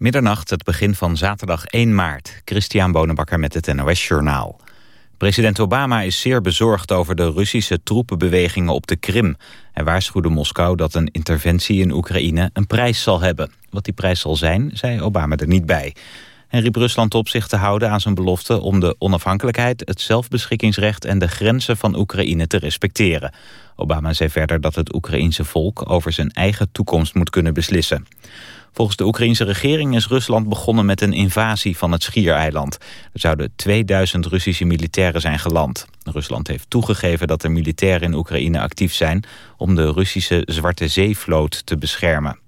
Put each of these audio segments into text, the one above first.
Middernacht, het begin van zaterdag 1 maart. Christian Bonenbakker met het NOS Journaal. President Obama is zeer bezorgd over de Russische troepenbewegingen op de Krim. Hij waarschuwde Moskou dat een interventie in Oekraïne een prijs zal hebben. Wat die prijs zal zijn, zei Obama er niet bij. En riep Rusland op zich te houden aan zijn belofte om de onafhankelijkheid, het zelfbeschikkingsrecht en de grenzen van Oekraïne te respecteren. Obama zei verder dat het Oekraïense volk over zijn eigen toekomst moet kunnen beslissen. Volgens de Oekraïnse regering is Rusland begonnen met een invasie van het Schiereiland. Er zouden 2000 Russische militairen zijn geland. Rusland heeft toegegeven dat er militairen in Oekraïne actief zijn... om de Russische Zwarte Zeevloot te beschermen.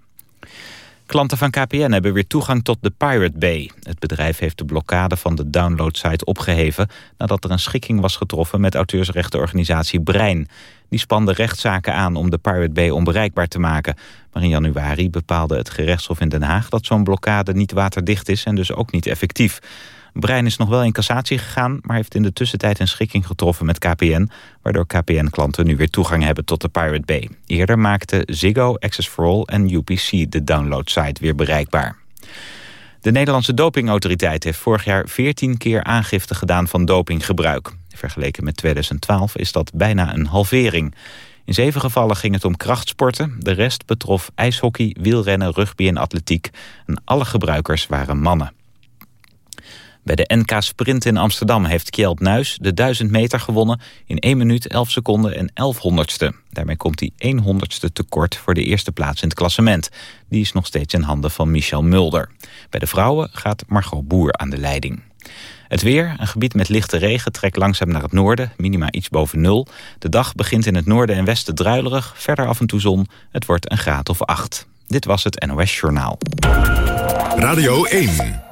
Klanten van KPN hebben weer toegang tot de Pirate Bay. Het bedrijf heeft de blokkade van de downloadsite opgeheven... nadat er een schikking was getroffen met auteursrechtenorganisatie Brein. Die spande rechtszaken aan om de Pirate Bay onbereikbaar te maken. Maar in januari bepaalde het gerechtshof in Den Haag... dat zo'n blokkade niet waterdicht is en dus ook niet effectief. Brein is nog wel in cassatie gegaan... maar heeft in de tussentijd een schikking getroffen met KPN... waardoor KPN-klanten nu weer toegang hebben tot de Pirate Bay. Eerder maakten Ziggo, Access for All en UPC de downloadsite weer bereikbaar. De Nederlandse dopingautoriteit heeft vorig jaar 14 keer aangifte gedaan van dopinggebruik. Vergeleken met 2012 is dat bijna een halvering. In zeven gevallen ging het om krachtsporten. De rest betrof ijshockey, wielrennen, rugby en atletiek. En alle gebruikers waren mannen. Bij de NK Sprint in Amsterdam heeft Kjeld Nuis de 1000 meter gewonnen... in 1 minuut 11 seconden en 11 honderdste. Daarmee komt hij 1 honderdste tekort voor de eerste plaats in het klassement. Die is nog steeds in handen van Michel Mulder. Bij de vrouwen gaat Margot Boer aan de leiding. Het weer, een gebied met lichte regen, trekt langzaam naar het noorden, minima iets boven nul. De dag begint in het noorden en westen druilerig, verder af en toe zon. Het wordt een graad of acht. Dit was het NOS Journaal. Radio 1.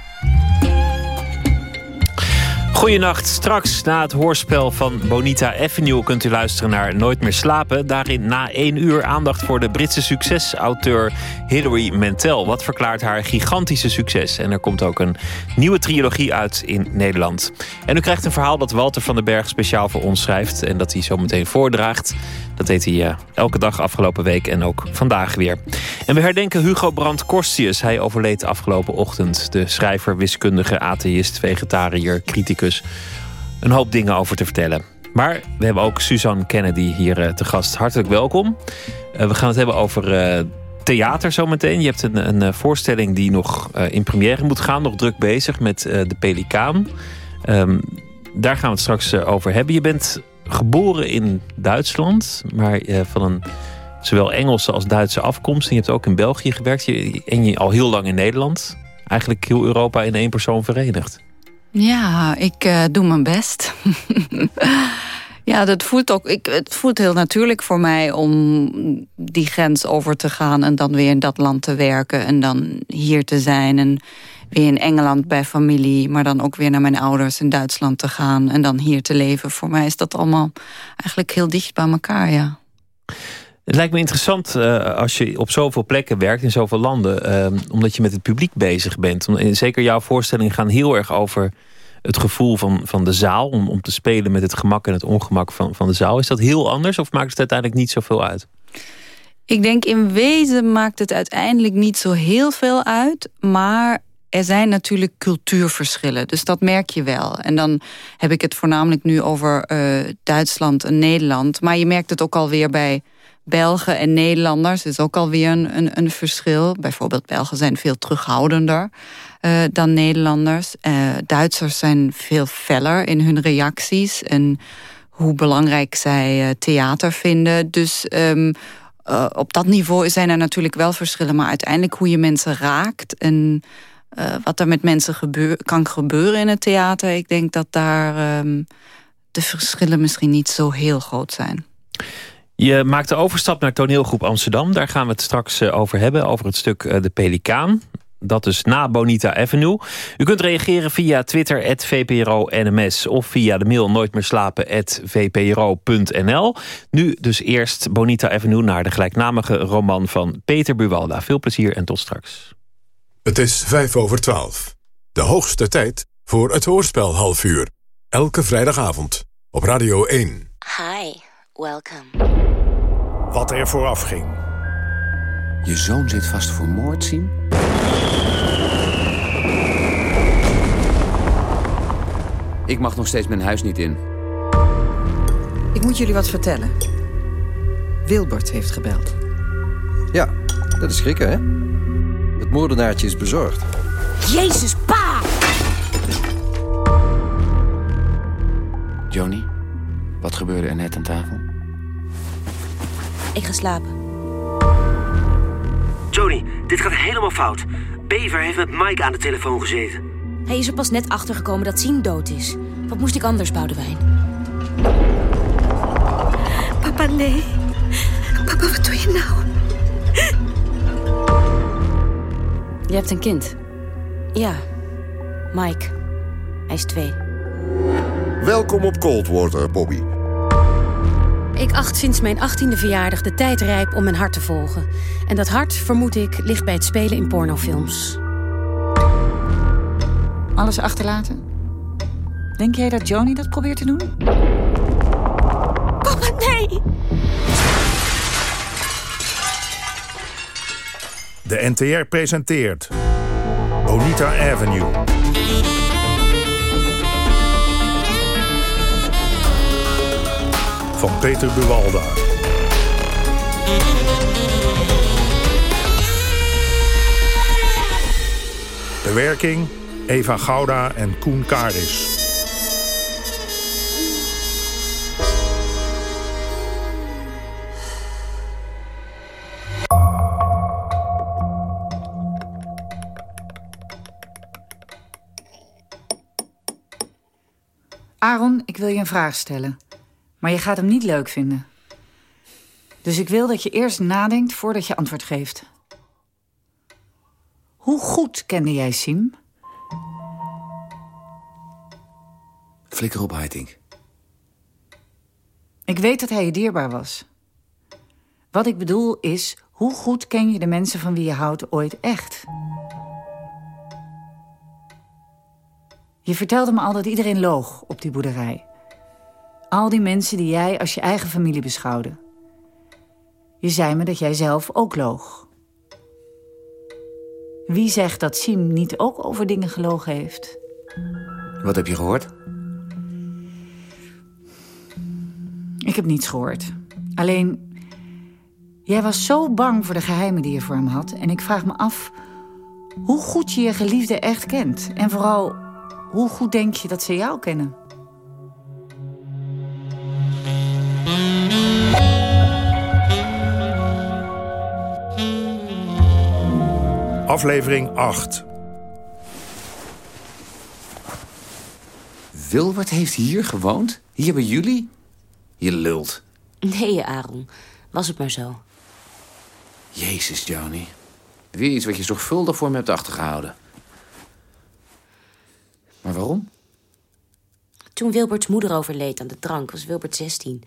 Goedenacht. Straks na het hoorspel van Bonita Avenue kunt u luisteren naar Nooit meer slapen. Daarin na één uur aandacht voor de Britse succesauteur Hilary Mantel. Wat verklaart haar gigantische succes? En er komt ook een nieuwe trilogie uit in Nederland. En u krijgt een verhaal dat Walter van den Berg speciaal voor ons schrijft en dat hij zo meteen voordraagt. Dat deed hij uh, elke dag afgelopen week en ook vandaag weer. En we herdenken Hugo Brandt Korstius. Hij overleed afgelopen ochtend. De schrijver, wiskundige, atheïst, vegetariër, criticus. Een hoop dingen over te vertellen. Maar we hebben ook Suzanne Kennedy hier uh, te gast. Hartelijk welkom. Uh, we gaan het hebben over theater zometeen. Je hebt een, een voorstelling die nog in première moet gaan. Nog druk bezig met De Pelikaan. Um, daar gaan we het straks over hebben. Je bent geboren in Duitsland, maar uh, van een zowel Engelse als Duitse afkomst. En je hebt ook in België gewerkt je, en je al heel lang in Nederland. Eigenlijk heel Europa in één persoon verenigd. Ja, ik uh, doe mijn best. ja, dat voelt ook. Ik, het voelt heel natuurlijk voor mij om die grens over te gaan en dan weer in dat land te werken en dan hier te zijn. En weer in Engeland bij familie... maar dan ook weer naar mijn ouders in Duitsland te gaan... en dan hier te leven. Voor mij is dat allemaal eigenlijk heel dicht bij elkaar, ja. Het lijkt me interessant uh, als je op zoveel plekken werkt, in zoveel landen... Uh, omdat je met het publiek bezig bent. En zeker jouw voorstellingen gaan heel erg over het gevoel van, van de zaal... Om, om te spelen met het gemak en het ongemak van, van de zaal. Is dat heel anders of maakt het uiteindelijk niet zoveel uit? Ik denk in wezen maakt het uiteindelijk niet zo heel veel uit... maar er zijn natuurlijk cultuurverschillen, dus dat merk je wel. En dan heb ik het voornamelijk nu over uh, Duitsland en Nederland. Maar je merkt het ook alweer bij Belgen en Nederlanders. is ook alweer een, een, een verschil. Bijvoorbeeld Belgen zijn veel terughoudender uh, dan Nederlanders. Uh, Duitsers zijn veel feller in hun reacties... en hoe belangrijk zij theater vinden. Dus... Um, op dat niveau zijn er natuurlijk wel verschillen... maar uiteindelijk hoe je mensen raakt... en uh, wat er met mensen kan gebeuren in het theater. Ik denk dat daar um, de verschillen misschien niet zo heel groot zijn. Je maakt de overstap naar toneelgroep Amsterdam. Daar gaan we het straks uh, over hebben, over het stuk uh, De Pelikaan. Dat is na Bonita Avenue. U kunt reageren via Twitter, @vpro_nms of via de mail nooit. Nu dus eerst Bonita Avenue naar de gelijknamige roman van Peter Buwalda. Veel plezier en tot straks. Het is vijf over twaalf. De hoogste tijd voor het hoorspel half uur. Elke vrijdagavond op Radio 1. Hi, welcome. Wat er vooraf ging. Je zoon zit vast voor moord, Siem? Ik mag nog steeds mijn huis niet in. Ik moet jullie wat vertellen. Wilbert heeft gebeld. Ja, dat is schrikken, hè? Het moordenaartje is bezorgd. Jezus, pa! Joni, wat gebeurde er net aan tafel? Ik ga slapen. Joni, dit gaat helemaal fout. Bever heeft met Mike aan de telefoon gezeten. Hij is er pas net achtergekomen dat Sien dood is. Wat moest ik anders, Boudewijn? Papa, nee. Papa, wat doe je nou? Je hebt een kind. Ja, Mike. Hij is twee. Welkom op Coldwater, Bobby. Ik acht sinds mijn achttiende verjaardag de tijd rijp om mijn hart te volgen. En dat hart, vermoed ik, ligt bij het spelen in pornofilms. Alles achterlaten? Denk jij dat Joni dat probeert te doen? Papa, nee! De NTR presenteert Bonita Avenue. Van Peter Buwalda. Bewerking Eva Gouda en Koen Karis. Aaron, ik wil je een vraag stellen. Maar je gaat hem niet leuk vinden. Dus ik wil dat je eerst nadenkt voordat je antwoord geeft. Hoe goed kende jij Siem? Flikker op, Heiting. Ik weet dat hij je dierbaar was. Wat ik bedoel is, hoe goed ken je de mensen van wie je houdt ooit echt? Je vertelde me al dat iedereen loog op die boerderij. Al die mensen die jij als je eigen familie beschouwde. Je zei me dat jij zelf ook loog. Wie zegt dat Siem niet ook over dingen gelogen heeft? Wat heb je gehoord? Ik heb niets gehoord. Alleen, jij was zo bang voor de geheimen die je voor hem had. En ik vraag me af hoe goed je je geliefde echt kent. En vooral, hoe goed denk je dat ze jou kennen? Aflevering 8. Wilbert heeft hier gewoond? Hier bij jullie? Je lult. Nee, Aaron. Was het maar zo. Jezus, Johnny. Weer iets wat je zorgvuldig voor me hebt achtergehouden. Maar waarom? Toen Wilberts moeder overleed aan de drank, was Wilbert 16.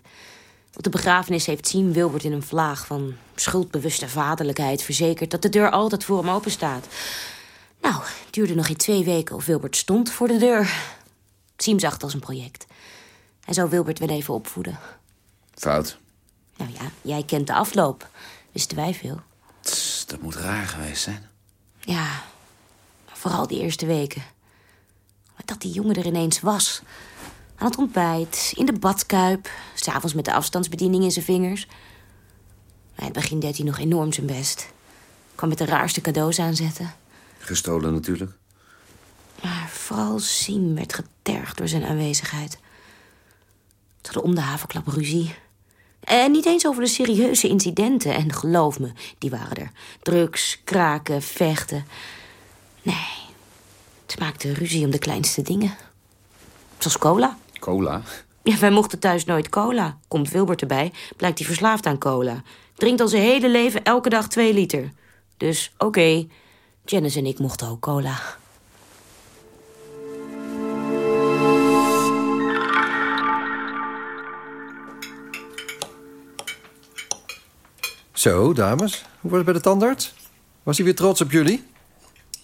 Op de begrafenis heeft Siem Wilbert in een vlaag van schuldbewuste vaderlijkheid verzekerd dat de deur altijd voor hem open staat. Nou, het duurde nog geen twee weken of Wilbert stond voor de deur. Siem zag het als een project. Hij zou Wilbert wel even opvoeden. Fout. Nou ja, jij kent de afloop. Wisten wij veel. Tss, dat moet raar geweest zijn. Ja, vooral die eerste weken. Dat die jongen er ineens was. Aan het ontbijt, in de badkuip, s'avonds met de afstandsbediening in zijn vingers. Maar in het begin deed hij nog enorm zijn best. Kwam met de raarste cadeaus aanzetten. Gestolen natuurlijk. Maar vooral Siem werd getergd door zijn aanwezigheid. Ze hadden om de havenklap ruzie. En niet eens over de serieuze incidenten. En geloof me, die waren er. Drugs, kraken, vechten. Nee, ze maakten ruzie om de kleinste dingen. Zoals cola. Cola? Ja, wij mochten thuis nooit cola. Komt Wilbert erbij, blijkt hij verslaafd aan cola. Drinkt al zijn hele leven elke dag twee liter. Dus oké, Janice en ik mochten ook cola. Zo, dames. Hoe was het bij de tandarts? Was hij weer trots op jullie?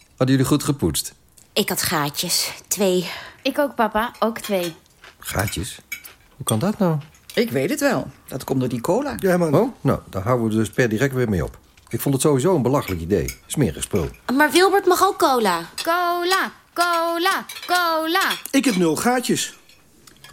Hadden jullie goed gepoetst? Ik had gaatjes. Twee. Ik ook, papa. Ook twee. Gaatjes? Hoe kan dat nou? Ik weet het wel. Dat komt door die cola. Ja, man. Oh, nou, daar houden we dus per direct weer mee op. Ik vond het sowieso een belachelijk idee. Smerig spul. Maar Wilbert mag ook cola. Cola, cola, cola. Ik heb nul gaatjes.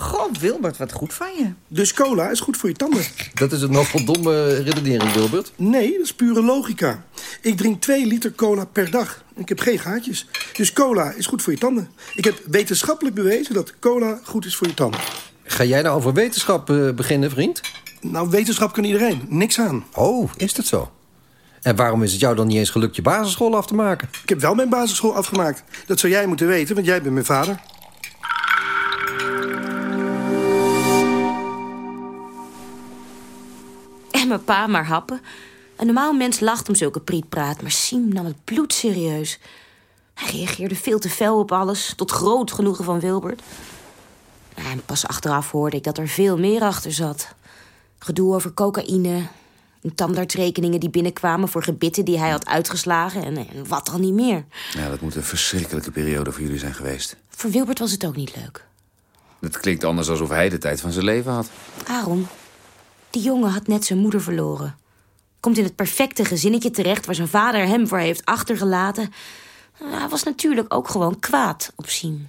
God, Wilbert, wat goed van je. Dus cola is goed voor je tanden. Dat is een nogal domme redenering, Wilbert. Nee, dat is pure logica. Ik drink 2 liter cola per dag. Ik heb geen gaatjes. Dus cola is goed voor je tanden. Ik heb wetenschappelijk bewezen dat cola goed is voor je tanden. Ga jij nou over wetenschap uh, beginnen, vriend? Nou, wetenschap kan iedereen. Niks aan. Oh, is dat zo? En waarom is het jou dan niet eens gelukt je basisschool af te maken? Ik heb wel mijn basisschool afgemaakt. Dat zou jij moeten weten, want jij bent mijn vader. Mijn pa maar happen. Een normaal mens lacht om zulke prietpraat, maar Siem nam het bloed serieus. Hij reageerde veel te fel op alles, tot groot genoegen van Wilbert. En pas achteraf hoorde ik dat er veel meer achter zat. Gedoe over cocaïne, tandartsrekeningen die binnenkwamen voor gebitten die hij had uitgeslagen en, en wat dan niet meer. Ja, dat moet een verschrikkelijke periode voor jullie zijn geweest. Voor Wilbert was het ook niet leuk. Het klinkt anders alsof hij de tijd van zijn leven had. Aaron, die jongen had net zijn moeder verloren. Komt in het perfecte gezinnetje terecht waar zijn vader hem voor heeft achtergelaten. Hij was natuurlijk ook gewoon kwaad op Siem.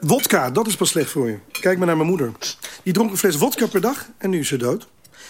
Wodka, dat is pas slecht voor je. Kijk maar naar mijn moeder. Die dronk een fles wodka per dag en nu is ze dood.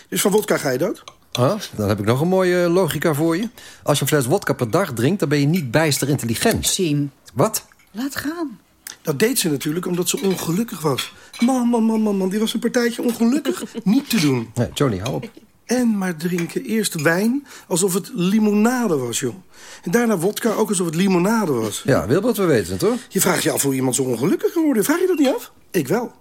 Dus van wodka ga je dood. Ah, dan heb ik nog een mooie logica voor je. Als je een fles wodka per dag drinkt, dan ben je niet bijster intelligent. Siem. Wat? Laat gaan. Dat deed ze natuurlijk omdat ze ongelukkig was. Man, man, man, man, man. Die was een partijtje ongelukkig niet te doen. Nee, Johnny, hou op. En maar drinken. Eerst wijn, alsof het limonade was, joh. En daarna wodka, ook alsof het limonade was. Ja, Wilbert, we weten het, hoor. Je vraagt je af hoe iemand zo ongelukkig kan worden. Vraag je dat niet af? Ik wel.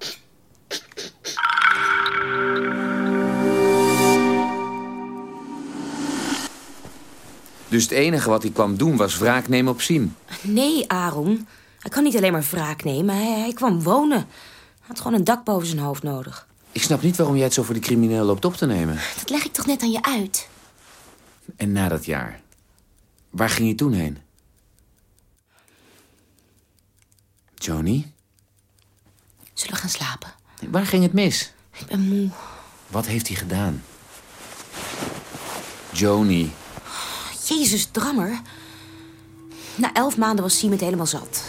Dus het enige wat hij kwam doen was wraak nemen op Siem? Nee, Aaron. Hij kan niet alleen maar wraak nemen. Hij, hij kwam wonen. Hij had gewoon een dak boven zijn hoofd nodig. Ik snap niet waarom jij het zo voor die crimineel loopt op te nemen. Dat leg ik toch net aan je uit? En na dat jaar, waar ging je toen heen? Joni? Zullen we gaan slapen? Waar ging het mis? Ik ben moe. Wat heeft hij gedaan? Joni. Jezus, drammer. Na elf maanden was Siem het helemaal zat.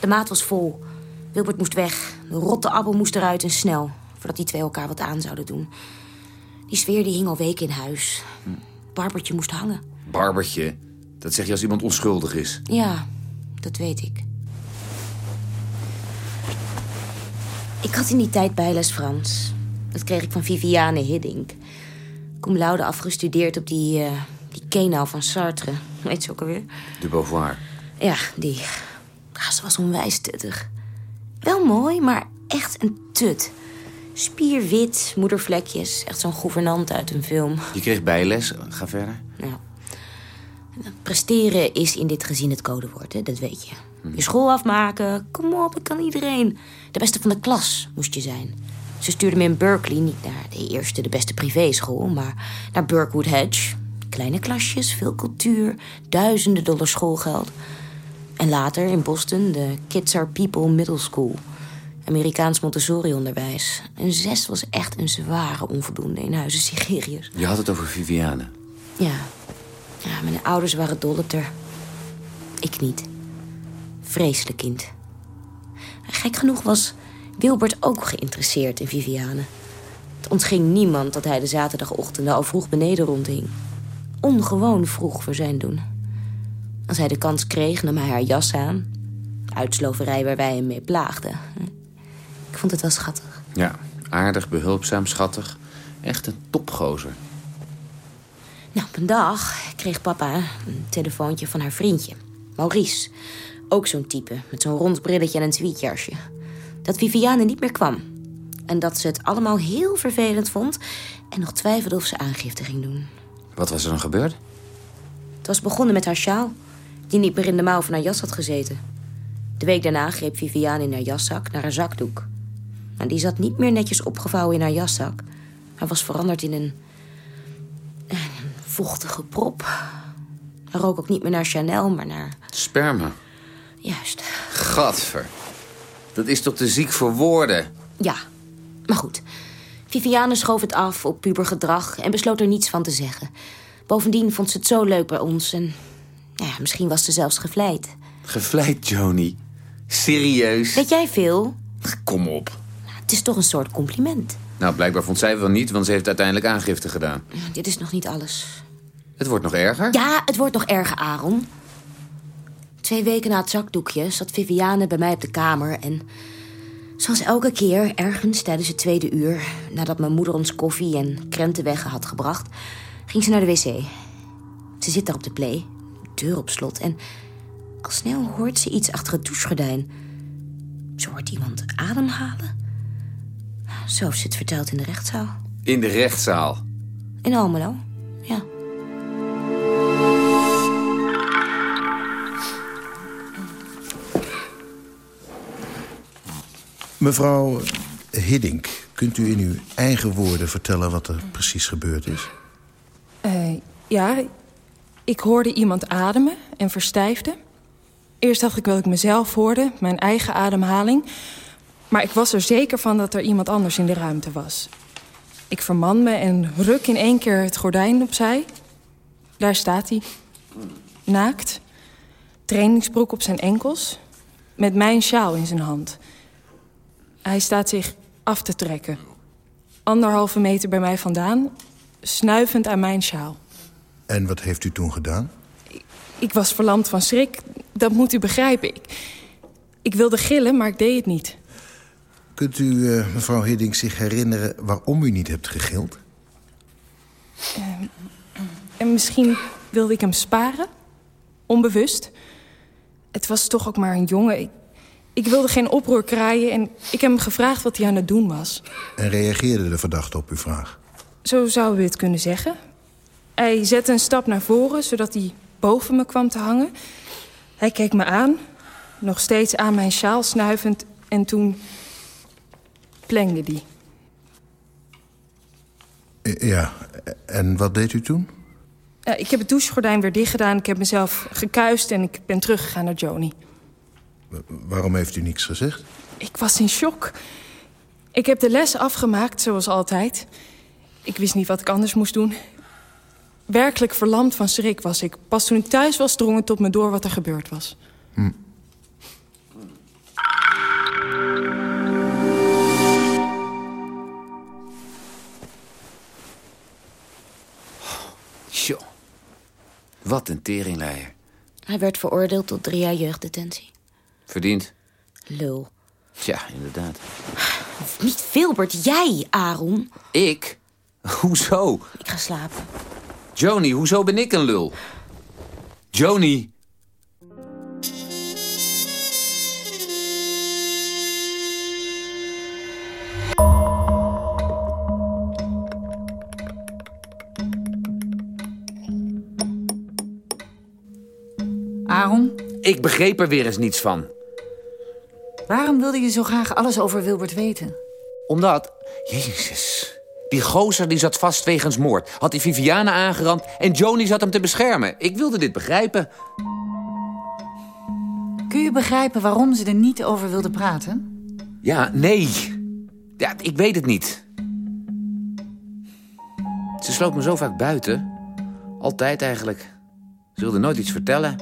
De maat was vol. Wilbert moest weg. De rotte appel moest eruit en snel. Voordat die twee elkaar wat aan zouden doen. Die sfeer die hing al weken in huis. Barbertje moest hangen. Barbertje? Dat zeg je als iemand onschuldig is. Ja, dat weet ik. Ik had in die tijd bijles Frans. Dat kreeg ik van Viviane Hiddink. Cum laude afgestudeerd op die, uh, die Kenau van Sartre. Weet ze ook alweer? De Beauvoir. Ja, die. Ah, ze was onwijs tuttig. Wel mooi, maar echt een tut. Spierwit, moedervlekjes. Echt zo'n gouvernant uit een film. Je kreeg bijles. Ga verder. Ja. Presteren is in dit gezin het codewoord, hè? dat weet je. Je school afmaken, kom op, dat kan iedereen. De beste van de klas moest je zijn. Ze stuurde me in Berkeley niet naar de eerste, de beste privéschool... maar naar Burkwood Hedge. Kleine klasjes, veel cultuur, duizenden dollar schoolgeld. En later in Boston de Kids Are People Middle School... Amerikaans Montessori-onderwijs. Een zes was echt een zware onvoldoende in huizen Sigerius. Je had het over Viviane. Ja. ja, mijn ouders waren dol op haar. Ik niet. Vreselijk kind. Gek genoeg was Wilbert ook geïnteresseerd in Viviane. Het ontging niemand dat hij de zaterdagochtenden al vroeg beneden rondhing. Ongewoon vroeg voor zijn doen. Als hij de kans kreeg, nam hij haar jas aan. Uitsloverij waar wij hem mee plaagden. Ik vond het wel schattig. Ja, aardig, behulpzaam, schattig. Echt een topgozer. Nou, op een dag kreeg papa een telefoontje van haar vriendje, Maurice. Ook zo'n type, met zo'n rond brilletje en een tweetjasje. Dat Viviane niet meer kwam. En dat ze het allemaal heel vervelend vond... en nog twijfelde of ze aangifte ging doen. Wat was er dan gebeurd? Het was begonnen met haar sjaal... die niet meer in de mouw van haar jas had gezeten. De week daarna greep Viviane in haar jaszak naar haar zakdoek. Maar die zat niet meer netjes opgevouwen in haar jaszak... maar was veranderd in een... vochtige prop. Hij rook ook niet meer naar Chanel, maar naar... Sperma. Juist. Gadver. Dat is toch te ziek voor woorden? Ja, maar goed. Viviane schoof het af op pubergedrag en besloot er niets van te zeggen. Bovendien vond ze het zo leuk bij ons en ja, misschien was ze zelfs gevleid. Gevleid, Joni. Serieus? Weet jij veel? Kom op. Het is toch een soort compliment. Nou, blijkbaar vond zij wel niet, want ze heeft uiteindelijk aangifte gedaan. Dit is nog niet alles. Het wordt nog erger? Ja, het wordt nog erger, Aaron. Twee weken na het zakdoekje zat Viviane bij mij op de kamer en... Zoals elke keer, ergens tijdens het tweede uur... nadat mijn moeder ons koffie en krentenweggen had gebracht... ging ze naar de wc. Ze zit daar op de play, deur op slot... en al snel hoort ze iets achter het douchegordijn. Ze hoort iemand ademhalen. Zo heeft ze het verteld in de rechtszaal. In de rechtszaal. In Almelo, ja. Mevrouw Hiddink, kunt u in uw eigen woorden vertellen wat er precies gebeurd is? Uh, ja, ik hoorde iemand ademen en verstijfde. Eerst dacht ik dat ik mezelf hoorde, mijn eigen ademhaling. Maar ik was er zeker van dat er iemand anders in de ruimte was. Ik verman me en ruk in één keer het gordijn opzij. Daar staat hij. Naakt. Trainingsbroek op zijn enkels. Met mijn sjaal in zijn hand. Hij staat zich af te trekken. Anderhalve meter bij mij vandaan. Snuivend aan mijn sjaal. En wat heeft u toen gedaan? Ik, ik was verlamd van schrik. Dat moet u begrijpen. Ik, ik wilde gillen, maar ik deed het niet. Kunt u, uh, mevrouw Hiddink, zich herinneren waarom u niet hebt gegild? Uh, en misschien wilde ik hem sparen. Onbewust. Het was toch ook maar een jongen. Ik, ik wilde geen oproer kraaien en ik heb hem gevraagd wat hij aan het doen was. En reageerde de verdachte op uw vraag? Zo zouden we het kunnen zeggen. Hij zette een stap naar voren, zodat hij boven me kwam te hangen. Hij keek me aan, nog steeds aan mijn sjaal snuivend... en toen plengde die. Ja, en wat deed u toen? Ik heb het douchegordijn weer dicht gedaan. Ik heb mezelf gekuist en ik ben teruggegaan naar Joni. Waarom heeft u niks gezegd? Ik was in shock. Ik heb de les afgemaakt, zoals altijd. Ik wist niet wat ik anders moest doen. Werkelijk verlamd van schrik was ik. Pas toen ik thuis was, drong het tot me door wat er gebeurd was. Hm. Tjoh. Wat een teringleier. Hij werd veroordeeld tot drie jaar jeugddetentie. Verdiend. Lul. Tja, inderdaad. Niet Filbert, jij, Aaron. Ik? Hoezo? Ik ga slapen. Joni, hoezo ben ik een lul? Joni. Aaron? Ik begreep er weer eens niets van. Waarom wilde je zo graag alles over Wilbert weten? Omdat... Jezus. Die gozer die zat vast wegens moord. Had die Viviane aangerand en Joni zat hem te beschermen. Ik wilde dit begrijpen. Kun je begrijpen waarom ze er niet over wilde praten? Ja, nee. Ja, ik weet het niet. Ze sloot me zo vaak buiten. Altijd eigenlijk. Ze wilde nooit iets vertellen.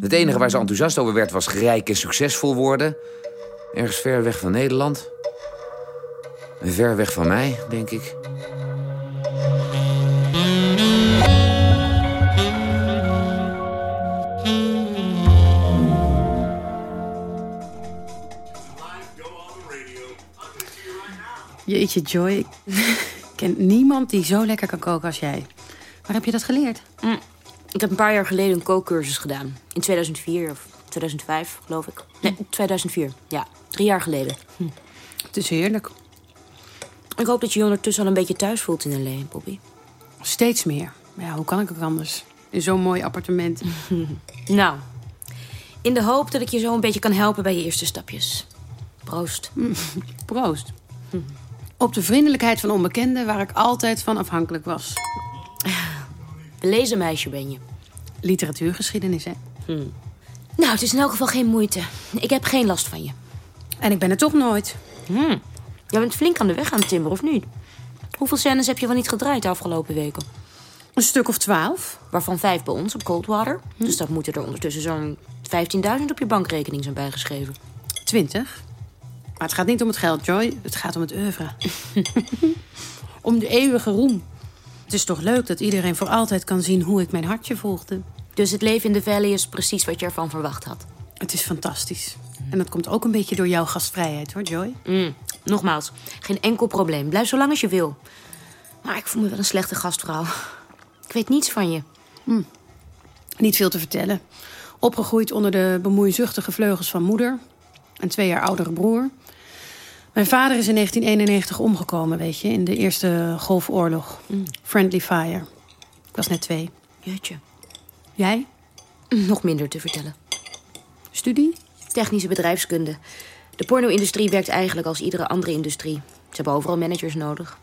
Het enige waar ze enthousiast over werd was rijk en succesvol worden. Ergens ver weg van Nederland. Ver weg van mij, denk ik. Jeetje, Joy. Ik ken niemand die zo lekker kan koken als jij. Waar heb je dat geleerd? Mm. Ik heb een paar jaar geleden een kookcursus gedaan. In 2004 of 2005, geloof ik. Nee, 2004. Ja, drie jaar geleden. Hm. Het is heerlijk. Ik hoop dat je je ondertussen al een beetje thuis voelt in L.A., Bobby. Steeds meer. Maar ja, hoe kan ik ook anders? In zo'n mooi appartement. nou, in de hoop dat ik je zo een beetje kan helpen bij je eerste stapjes. Proost. Proost. Op de vriendelijkheid van onbekenden waar ik altijd van afhankelijk was. Belezen meisje ben je. Literatuurgeschiedenis, hè? Hm. Nou, het is in elk geval geen moeite. Ik heb geen last van je. En ik ben er toch nooit. Hm. Jij bent flink aan de weg aan het timmeren, of niet? Hoeveel scènes heb je wel niet gedraaid de afgelopen weken? Een stuk of twaalf. Waarvan vijf bij ons op Coldwater. Dus dat moeten er ondertussen zo'n 15.000 op je bankrekening zijn bijgeschreven. Twintig. Maar het gaat niet om het geld, Joy. Het gaat om het oeuvre. om de eeuwige roem. Het is toch leuk dat iedereen voor altijd kan zien hoe ik mijn hartje volgde. Dus het leven in de Valley is precies wat je ervan verwacht had. Het is fantastisch. En dat komt ook een beetje door jouw gastvrijheid, hoor, Joy. Mm. Nogmaals, geen enkel probleem. Blijf zo lang als je wil. Maar ik voel me wel een slechte gastvrouw. Ik weet niets van je. Mm. Niet veel te vertellen. Opgegroeid onder de bemoeizuchtige vleugels van moeder. Een twee jaar oudere broer. Mijn vader is in 1991 omgekomen, weet je, in de Eerste Golfoorlog. Mm. Friendly Fire. Ik was net twee. Jeetje. Jij? Nog minder te vertellen. Studie? Technische bedrijfskunde. De porno-industrie werkt eigenlijk als iedere andere industrie. Ze hebben overal managers nodig.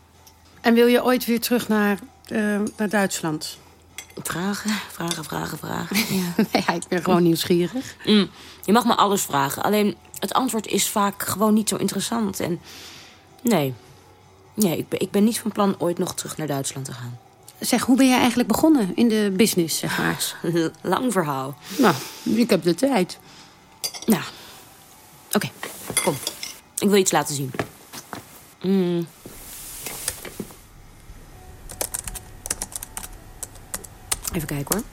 En wil je ooit weer terug naar, uh, naar Duitsland? Vragen, vragen, vragen, vragen. Ja. nee, ik ben gewoon nieuwsgierig. Mm. Je mag me alles vragen. Alleen het antwoord is vaak gewoon niet zo interessant. En nee, nee ik, ben, ik ben niet van plan ooit nog terug naar Duitsland te gaan. Zeg, hoe ben jij eigenlijk begonnen in de business, zeg maar? Lang verhaal. Nou, ik heb de tijd. Nou, oké, okay, kom. Ik wil iets laten zien. Mm. Even kijken hoor.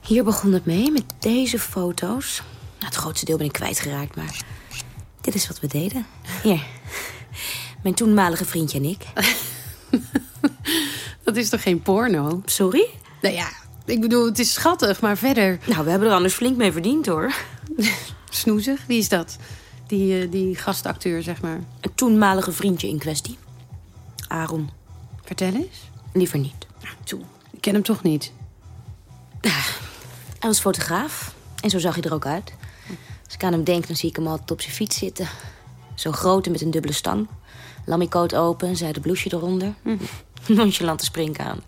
Hier begon het mee met deze foto's. Nou, het grootste deel ben ik kwijtgeraakt, maar dit is wat we deden. Hier, mijn toenmalige vriendje en ik. Dat is toch geen porno? Sorry? Nou ja, ik bedoel, het is schattig, maar verder... Nou, we hebben er anders flink mee verdiend, hoor. Snoezig? Wie is dat? Die, uh, die gastacteur, zeg maar. Een toenmalige vriendje in kwestie. Aaron. Vertel eens. Liever niet. Nou, toe. Ik ken hem toch niet? Hij was fotograaf. En zo zag hij er ook uit. Als ik aan hem denk, dan zie ik hem altijd op zijn fiets zitten. Zo groot en met een dubbele stang. Lammiecoat open, zijde blouseje eronder. Hm. Nonchalante springkaan.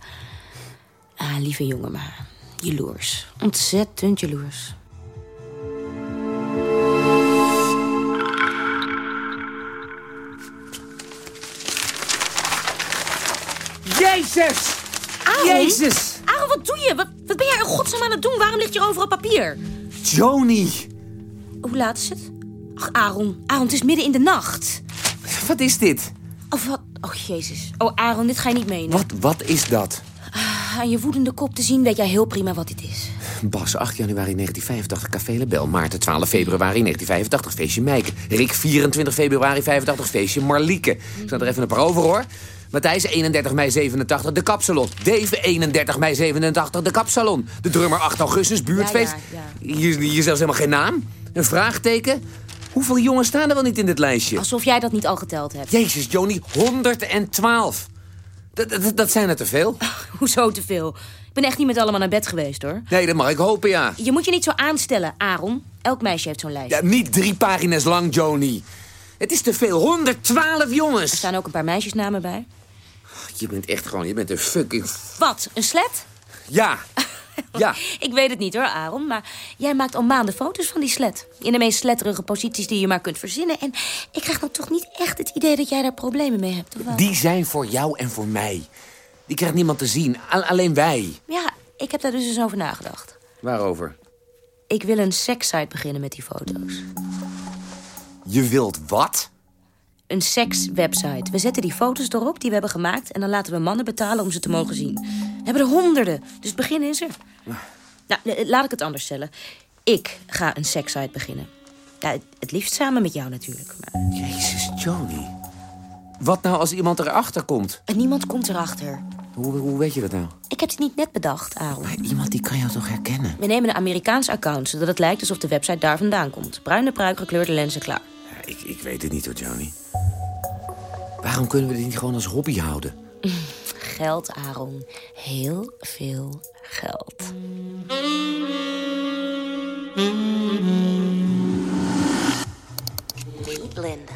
Ah, lieve jongen, maar jaloers. Ontzettend jaloers. Jezus! Aaron? Jezus! Aaron, wat doe je? Wat, wat ben jij in godsnaam aan het doen? Waarom ligt hier overal papier? Joni! Hoe laat is het? Ach, Aaron. Aaron, het is midden in de nacht. Wat is dit? Of wat? Oh, jezus. Oh, Aaron, dit ga je niet menen. Wat, wat is dat? Ah, aan je woedende kop te zien weet jij heel prima wat dit is. Bas, 8 januari 1985, Café Lebel. Maarten, 12 februari 1985, feestje Meike. Rick, 24 februari 85, feestje Marlieke. Ik zat er even een paar over, hoor. Matthijs, 31 mei 87, de kapsalon. Dave, 31 mei 87, de kapsalon. De drummer, 8 augustus, buurtfeest. Ja, ja, ja. Hier, hier zelfs helemaal geen naam. Een vraagteken. Hoeveel jongens staan er wel niet in dit lijstje? Alsof jij dat niet al geteld hebt. Jezus, Joni, 112. Dat, dat, dat zijn er te veel. Hoezo te veel? Ik ben echt niet met allemaal naar bed geweest, hoor. Nee, dat mag ik hopen, ja. Je moet je niet zo aanstellen, Aaron. Elk meisje heeft zo'n lijst. Ja, niet drie pagina's lang, Joni. Het is te veel. 112 jongens. Er staan ook een paar meisjesnamen bij. Je bent echt gewoon, je bent een fucking... Wat, een slet? Ja. Ja. Ik weet het niet hoor, Aaron, maar jij maakt al maanden foto's van die slet. In de meest sletterige posities die je maar kunt verzinnen. En ik krijg nou toch niet echt het idee dat jij daar problemen mee hebt, of wel? Die zijn voor jou en voor mij. Die krijgt niemand te zien, alleen wij. Ja, ik heb daar dus eens over nagedacht. Waarover? Ik wil een sekssite beginnen met die foto's. Je wilt wat? Een sekswebsite. We zetten die foto's erop die we hebben gemaakt... en dan laten we mannen betalen om ze te mogen zien. We hebben er honderden, dus het begin is er. Nou, eh, laat ik het anders stellen. Ik ga een sekssite beginnen. Ja, het liefst samen met jou natuurlijk. Maar... Jezus, Johnny. Wat nou als iemand erachter komt? En niemand komt erachter. Hoe, hoe weet je dat nou? Ik heb het niet net bedacht, Aaron. Maar iemand die kan jou toch herkennen? We nemen een Amerikaans account, zodat het lijkt alsof de website daar vandaan komt. Bruine pruik, gekleurde lenzen, klaar. Ik, ik weet het niet hoor, Johnny. Waarom kunnen we dit niet gewoon als hobby houden? Geld, Aaron. Heel veel geld. Deep Linda.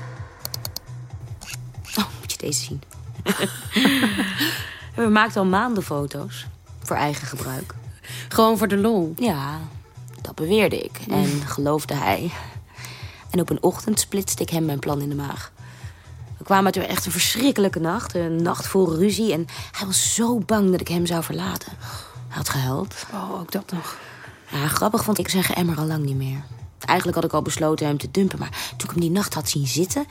Oh, moet je deze zien. We maakten al maanden foto's. Voor eigen gebruik. Gewoon voor de lol? Ja, dat beweerde ik. En geloofde hij. En op een ochtend splitste ik hem mijn plan in de maag. We kwamen uit echt een verschrikkelijke nacht. Een nacht vol ruzie. En hij was zo bang dat ik hem zou verlaten. Hij had gehuild. Oh, ook dat nog. Ja, grappig vond ik zijn geëmmer al lang niet meer. Eigenlijk had ik al besloten hem te dumpen. Maar toen ik hem die nacht had zien zitten...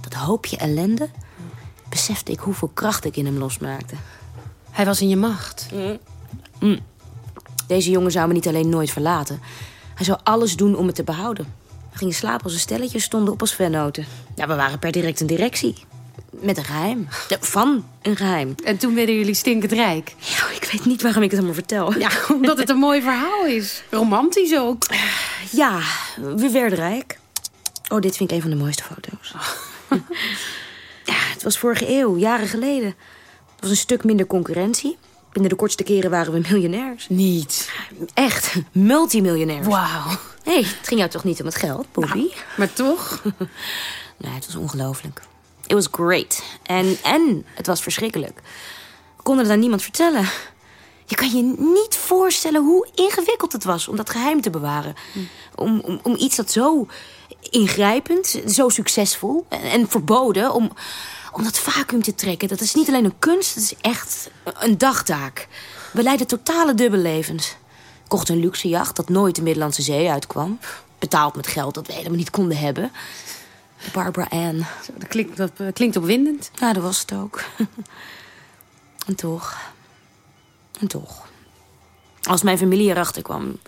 dat hoopje ellende... besefte ik hoeveel kracht ik in hem losmaakte. Hij was in je macht. Mm. Deze jongen zou me niet alleen nooit verlaten. Hij zou alles doen om me te behouden. Gingen slapen als een stelletje, stonden op als vennoten. Ja, we waren per direct een directie. Met een geheim. Ja, van een geheim. En toen werden jullie stinkend rijk. Ja, ik weet niet waarom ik het allemaal vertel. Ja, omdat het een mooi verhaal is. Romantisch ook. Ja, we werden rijk. Oh, dit vind ik een van de mooiste foto's. ja, het was vorige eeuw, jaren geleden. Het was een stuk minder concurrentie. Binnen de kortste keren waren we miljonairs. Niet. Echt, multimiljonairs. Wauw. Hé, hey, het ging jou toch niet om het geld, Bobby? Nou, maar toch? nee, het was ongelooflijk. It was great. En, en het was verschrikkelijk. We konden het aan niemand vertellen. Je kan je niet voorstellen hoe ingewikkeld het was om dat geheim te bewaren. Om, om, om iets dat zo ingrijpend, zo succesvol en, en verboden... Om, om dat vacuüm te trekken, dat is niet alleen een kunst, het is echt een dagtaak. We leiden totale dubbellevens. Kocht een luxe jacht dat nooit de Middellandse Zee uitkwam. Betaald met geld dat we helemaal niet konden hebben. Barbara Ann. Dat klinkt, dat eh, klinkt opwindend. Ja, dat was het ook. en toch. En toch. Als mijn familie erachter kwam,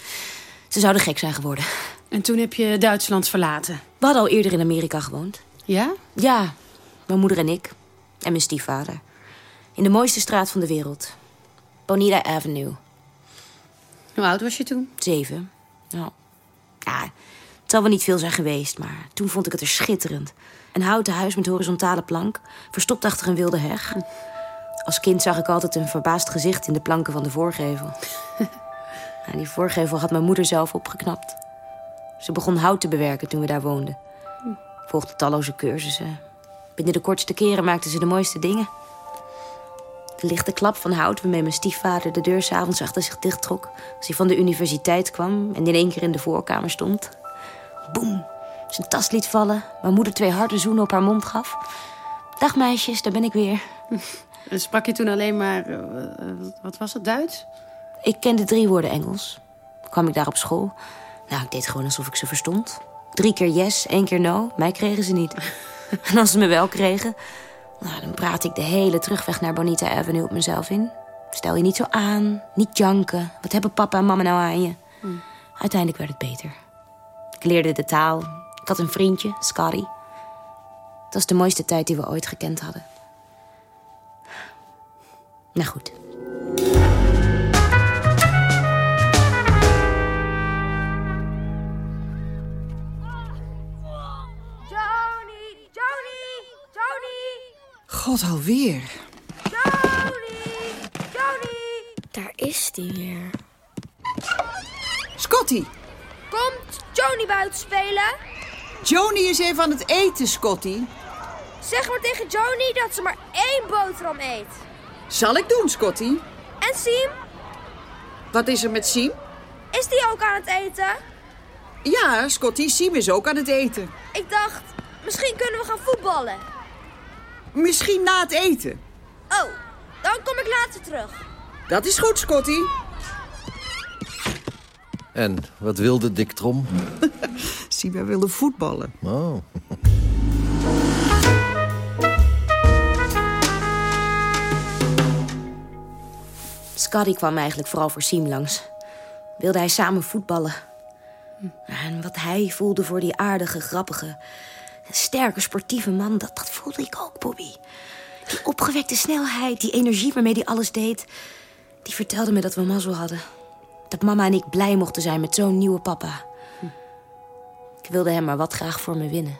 ze zouden gek zijn geworden. En toen heb je Duitsland verlaten? We hadden al eerder in Amerika gewoond. Ja? Ja, mijn moeder en ik. En mijn stiefvader. In de mooiste straat van de wereld. Bonita Avenue. Hoe oud was je toen? Zeven. Ja. ja, het zal wel niet veel zijn geweest, maar toen vond ik het er schitterend. Een houten huis met horizontale plank, verstopt achter een wilde heg. Als kind zag ik altijd een verbaasd gezicht in de planken van de voorgevel. die voorgevel had mijn moeder zelf opgeknapt. Ze begon hout te bewerken toen we daar woonden. Volgde talloze cursussen. Binnen de kortste keren maakte ze de mooiste dingen. De lichte klap van hout waarmee mijn stiefvader de deur s'avonds achter zich dichttrok... als hij van de universiteit kwam en in één keer in de voorkamer stond. Boem, zijn tas liet vallen, mijn moeder twee harde zoenen op haar mond gaf. Dag meisjes, daar ben ik weer. En sprak je toen alleen maar, uh, wat was het, Duits? Ik kende drie woorden Engels. Kwam ik daar op school? Nou, ik deed gewoon alsof ik ze verstond. Drie keer yes, één keer no. Mij kregen ze niet. en als ze me wel kregen... Nou, dan praat ik de hele terugweg naar Bonita Avenue op mezelf in. Stel je niet zo aan, niet janken. Wat hebben papa en mama nou aan je? Hm. Uiteindelijk werd het beter. Ik leerde de taal. Ik had een vriendje, Scotty. Het was de mooiste tijd die we ooit gekend hadden. Nou goed. God, alweer. Joni, Joni. Daar is die weer. Scotty. Komt Joni buiten spelen? Joni is even aan het eten, Scotty. Zeg maar tegen Joni dat ze maar één boterham eet. Zal ik doen, Scotty. En Siem? Wat is er met Siem? Is die ook aan het eten? Ja, Scotty, Siem is ook aan het eten. Ik dacht, misschien kunnen we gaan voetballen. Misschien na het eten. Oh, dan kom ik later terug. Dat is goed, Scotty. En wat wilde Dick Trom? Wij willen voetballen. Oh. Scotty kwam eigenlijk vooral voor Siem langs. Wilde hij samen voetballen. En wat hij voelde voor die aardige, grappige, sterke, sportieve man... dat, dat voelde ik ook, Bobby. Die opgewekte snelheid, die energie waarmee hij alles deed... die vertelde me dat we mazzel hadden. Dat mama en ik blij mochten zijn met zo'n nieuwe papa. Ik wilde hem maar wat graag voor me winnen.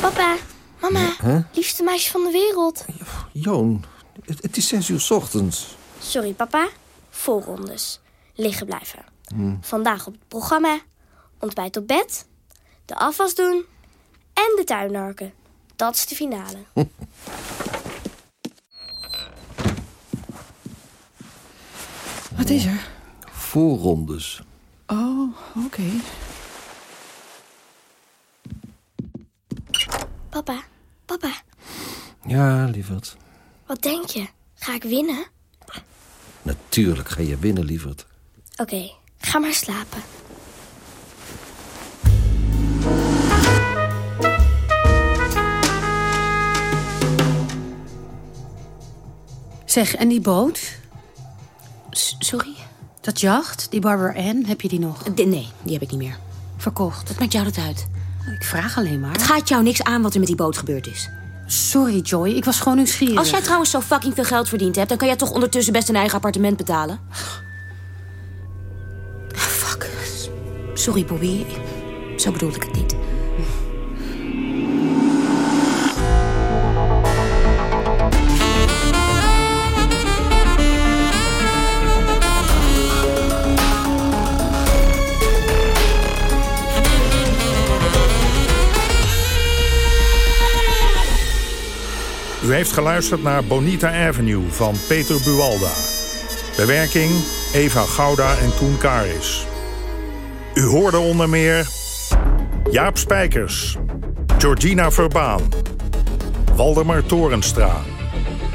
Papa, mama, Huh? liefste meisje van de wereld. Joon, het, het is zes uur 's ochtends. Sorry, papa. Volrondes. Liggen blijven. Hm. Vandaag op het programma. Ontbijt op bed. De afwas doen. en de tuinarken. Dat is de finale. Wat is er? Voorrondes. Oh, oké. Papa, papa, Ja, lieverd. wat denk je? Ga ik winnen? Natuurlijk ga je winnen, lieverd. Oké, ga maar slapen. Zeg, en die boot? sorry? Dat jacht, die Barbara Ann, heb je die nog? nee, die heb ik niet meer. Verkocht. Wat maakt jou dat uit? Ik vraag alleen maar. Het gaat jou niks aan wat er met die boot gebeurd is. Sorry, Joy, ik was gewoon nieuwsgierig. Als jij trouwens zo fucking veel geld verdiend hebt... dan kan jij toch ondertussen best een eigen appartement betalen? Sorry, Bobby. Zo bedoelde ik het niet. U heeft geluisterd naar Bonita Avenue van Peter Buwalda. Bewerking Eva Gouda en Koen Karis. U hoorde onder meer Jaap Spijkers, Georgina Verbaan, Waldemar Torenstra,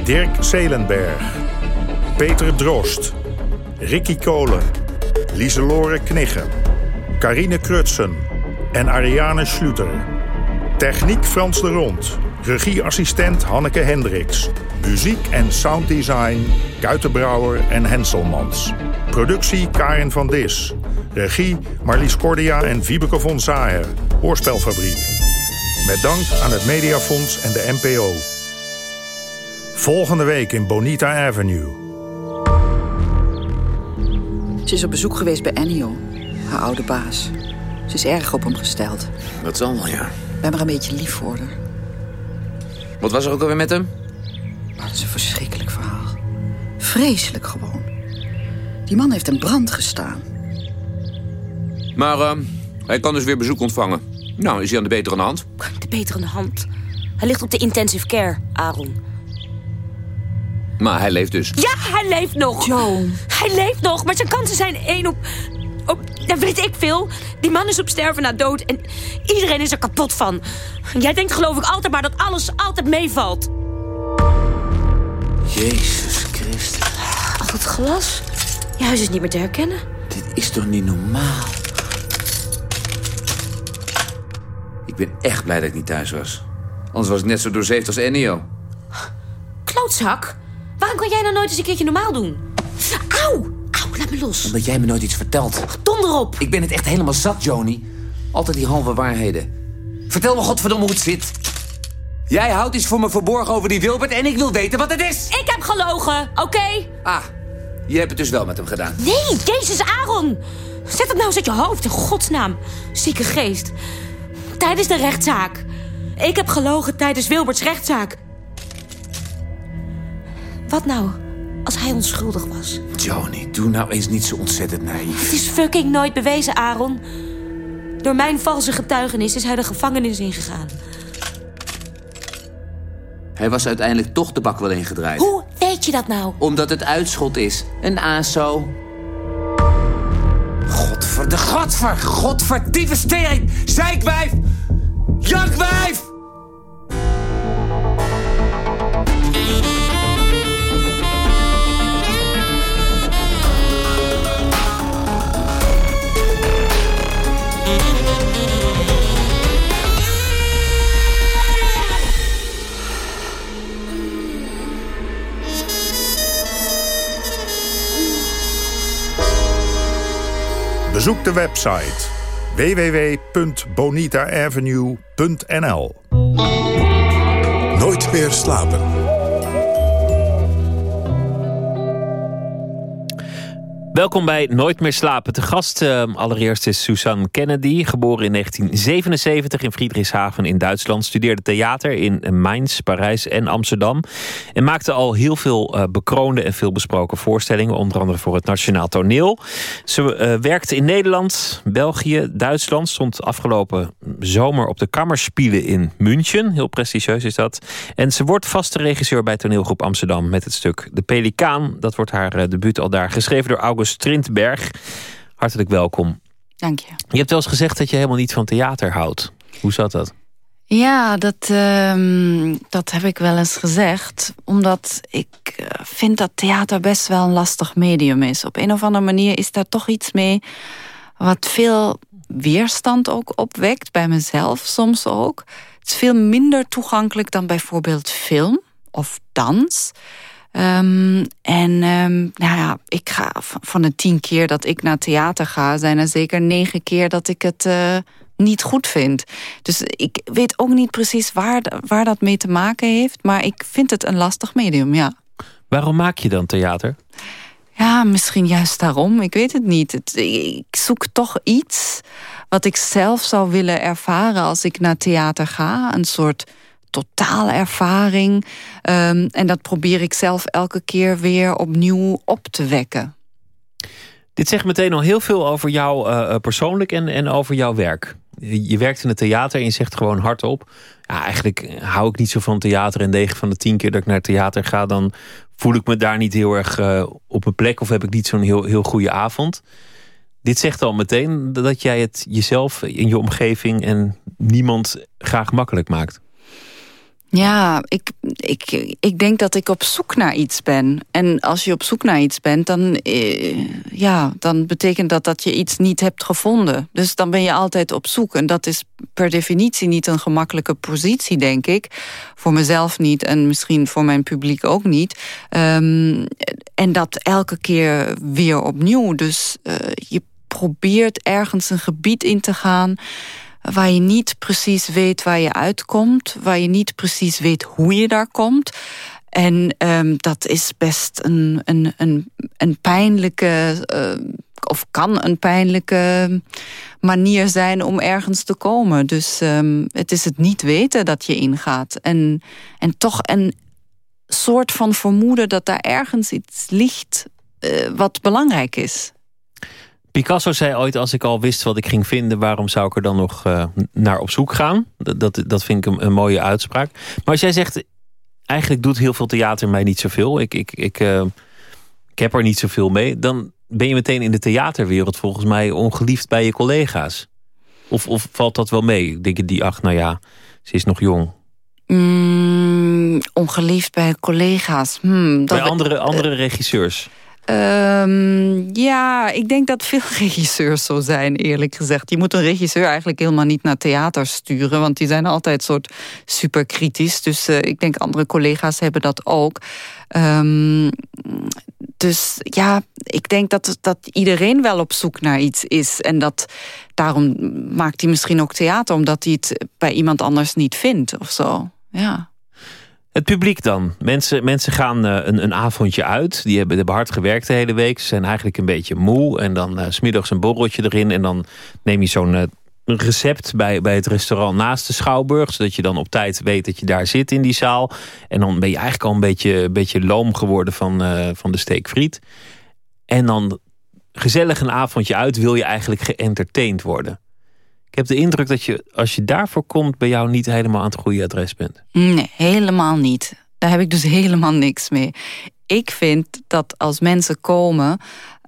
Dirk Zelenberg, Peter Drost, Ricky Kolen, Lieselore Knigge, Carine Krutsen en Ariane Schluter. Techniek Frans de Rond. Regieassistent Hanneke Hendricks. Muziek en sounddesign Kuitenbrouwer en Henselmans. Productie Karin van Dis. Regie Marlies Cordia en Wiebeke von Zaher. Hoorspelfabriek. Met dank aan het Mediafonds en de NPO. Volgende week in Bonita Avenue. Ze is op bezoek geweest bij Ennio, haar oude baas. Ze is erg op hem gesteld. Dat zal wel, ja. Ben maar een beetje lief voor haar. Wat was er ook alweer met hem? Maar dat is een verschrikkelijk verhaal. Vreselijk gewoon. Die man heeft een brand gestaan. Maar eh, hij kan dus weer bezoek ontvangen. Nou, is hij aan de betere hand? De betere hand. Hij ligt op de intensive care, Aaron. Maar hij leeft dus. Ja, hij leeft nog. Joe. Hij leeft nog, maar zijn kansen zijn één op... op dat weet ik veel. Die man is op sterven na dood en iedereen is er kapot van. Jij denkt geloof ik altijd maar dat alles altijd meevalt. Jezus Christus. Al dat glas. Je huis is niet meer te herkennen. Dit is toch niet normaal? Ik ben echt blij dat ik niet thuis was. Anders was ik net zo doorzeefd als Ennio. Klootzak. Waarom kan jij nou nooit eens een keertje normaal doen? Auw! Auw, laat me los. Omdat jij me nooit iets vertelt. Donder op. Ik ben het echt helemaal zat, Joni. Altijd die halve waarheden. Vertel me godverdomme hoe het zit. Jij houdt iets voor me verborgen over die Wilbert en ik wil weten wat het is. Ik heb gelogen, oké? Ah, je hebt het dus wel met hem gedaan. Nee, Jezus Aaron. Zet het nou eens uit je hoofd, in godsnaam. Zieke geest. Tijdens de rechtszaak. Ik heb gelogen tijdens Wilberts rechtszaak. Wat nou als hij onschuldig was? Joni, doe nou eens niet zo ontzettend naïef. Het is fucking nooit bewezen, Aaron. Door mijn valse getuigenis is hij de gevangenis ingegaan. Hij was uiteindelijk toch de bak wel ingedraaid. Hoe weet je dat nou? Omdat het uitschot is. Een ASO. Godver, de godver, godverdieve stering. Zeikwijf! Jankwijf! Bezoek de website www.bonitaavenue.nl Nooit meer slapen. Welkom bij Nooit meer slapen. Te gast uh, allereerst is Suzanne Kennedy, geboren in 1977 in Friedrichshaven in Duitsland. Studeerde theater in Mainz, Parijs en Amsterdam. En maakte al heel veel uh, bekroonde en veel besproken voorstellingen, onder andere voor het Nationaal Toneel. Ze uh, werkte in Nederland, België, Duitsland. Stond afgelopen zomer op de Kammerspielen in München. Heel prestigieus is dat. En ze wordt vaste regisseur bij toneelgroep Amsterdam met het stuk De Pelikaan. Dat wordt haar debuut al daar geschreven door August Strindberg. Hartelijk welkom. Dank je. Je hebt wel eens gezegd dat je helemaal niet van theater houdt. Hoe zat dat? Ja, dat, uh, dat heb ik wel eens gezegd. Omdat ik eh, vind dat theater best wel een lastig medium is. Op een of andere manier is daar toch iets mee... wat veel weerstand ook opwekt, bij mezelf soms ook. Het is veel minder toegankelijk dan bijvoorbeeld film of dans... Um, en um, nou ja, ik ga van de tien keer dat ik naar theater ga... zijn er zeker negen keer dat ik het uh, niet goed vind. Dus ik weet ook niet precies waar, waar dat mee te maken heeft... maar ik vind het een lastig medium, ja. Waarom maak je dan theater? Ja, misschien juist daarom. Ik weet het niet. Het, ik zoek toch iets wat ik zelf zou willen ervaren als ik naar theater ga. Een soort totale ervaring. Um, en dat probeer ik zelf elke keer weer opnieuw op te wekken. Dit zegt meteen al heel veel over jou uh, persoonlijk en, en over jouw werk. Je werkt in het theater en je zegt gewoon hardop... Ja, eigenlijk hou ik niet zo van theater... en 9 van de 10 keer dat ik naar het theater ga... dan voel ik me daar niet heel erg uh, op mijn plek... of heb ik niet zo'n heel, heel goede avond. Dit zegt al meteen dat jij het jezelf in je omgeving... en niemand graag makkelijk maakt. Ja, ik, ik, ik denk dat ik op zoek naar iets ben. En als je op zoek naar iets bent, dan, eh, ja, dan betekent dat dat je iets niet hebt gevonden. Dus dan ben je altijd op zoek. En dat is per definitie niet een gemakkelijke positie, denk ik. Voor mezelf niet en misschien voor mijn publiek ook niet. Um, en dat elke keer weer opnieuw. Dus uh, je probeert ergens een gebied in te gaan waar je niet precies weet waar je uitkomt... waar je niet precies weet hoe je daar komt... En um, dat is best een, een, een, een pijnlijke, uh, of kan een pijnlijke manier zijn om ergens te komen. Dus um, het is het niet weten dat je ingaat. En, en toch een soort van vermoeden dat daar ergens iets ligt uh, wat belangrijk is. Picasso zei ooit, als ik al wist wat ik ging vinden... waarom zou ik er dan nog uh, naar op zoek gaan? Dat, dat, dat vind ik een, een, mooie uitspraak. Maar als jij zegt, eigenlijk doet heel veel theater mij niet zoveel... ik, ik, ik, uh, ik heb er niet zoveel mee... dan ben je meteen in de theaterwereld volgens mij ongeliefd bij je collega's. Of, of valt dat wel mee? Denk die, ach, nou ja, ze is nog jong. Mm, ongeliefd bij collega's. Hmm, bij andere, andere regisseurs. Um, ja, ik denk dat veel regisseurs zo zijn, eerlijk gezegd. Je moet een regisseur eigenlijk helemaal niet naar theater sturen... want die zijn altijd soort super kritisch. Dus uh, ik denk andere collega's hebben dat ook. Um, dus ja, ik denk dat, dat iedereen wel op zoek naar iets is. En dat daarom maakt hij misschien ook theater... omdat hij het bij iemand anders niet vindt of zo. Ja. Het publiek dan. Mensen, mensen gaan uh, een, een avondje uit. Die hebben, hard gewerkt de hele week. Ze zijn eigenlijk een beetje moe. En dan uh, smiddags een borreltje erin. En dan neem je zo'n uh, recept bij, bij het restaurant naast de Schouwburg. Zodat je dan op tijd weet dat je daar zit in die zaal. En dan ben je eigenlijk al een beetje, een beetje loom geworden van, van de steekfriet. En dan gezellig een avondje uit wil je eigenlijk geëntertained worden. Ik heb de indruk dat je, als je daarvoor komt... bij jou niet helemaal aan het goede adres bent. Nee, helemaal niet. Daar heb ik dus helemaal niks mee. Ik vind dat als mensen komen...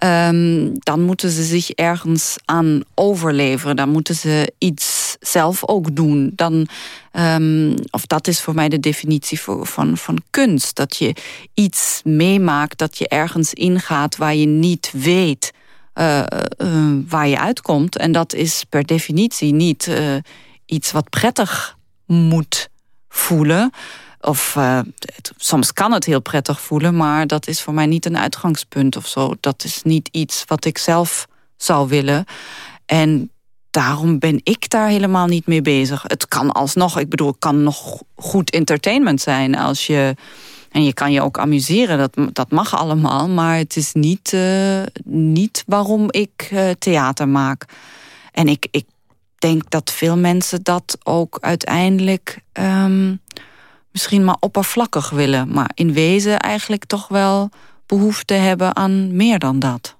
Um, dan moeten ze zich ergens aan overleveren. Dan moeten ze iets zelf ook doen. Dan, um, of dat is voor mij de definitie voor, van, van kunst. Dat je iets meemaakt, dat je ergens ingaat... waar je niet weet uh, uh, waar je uitkomt. En dat is per definitie niet uh, iets wat prettig moet voelen. Of soms kan het heel prettig voelen, maar dat is voor mij niet een uitgangspunt of zo. Dat is niet iets wat ik zelf zou willen. En daarom ben ik daar helemaal niet mee bezig. Het kan alsnog, ik bedoel, het kan nog goed entertainment zijn als je En je kan je ook amuseren, dat, dat mag allemaal. Maar het is niet, uh, niet waarom ik uh, theater maak. En ik, ik denk dat veel mensen dat ook uiteindelijk... Um, misschien maar oppervlakkig willen. Maar in wezen eigenlijk toch wel behoefte hebben aan meer dan dat.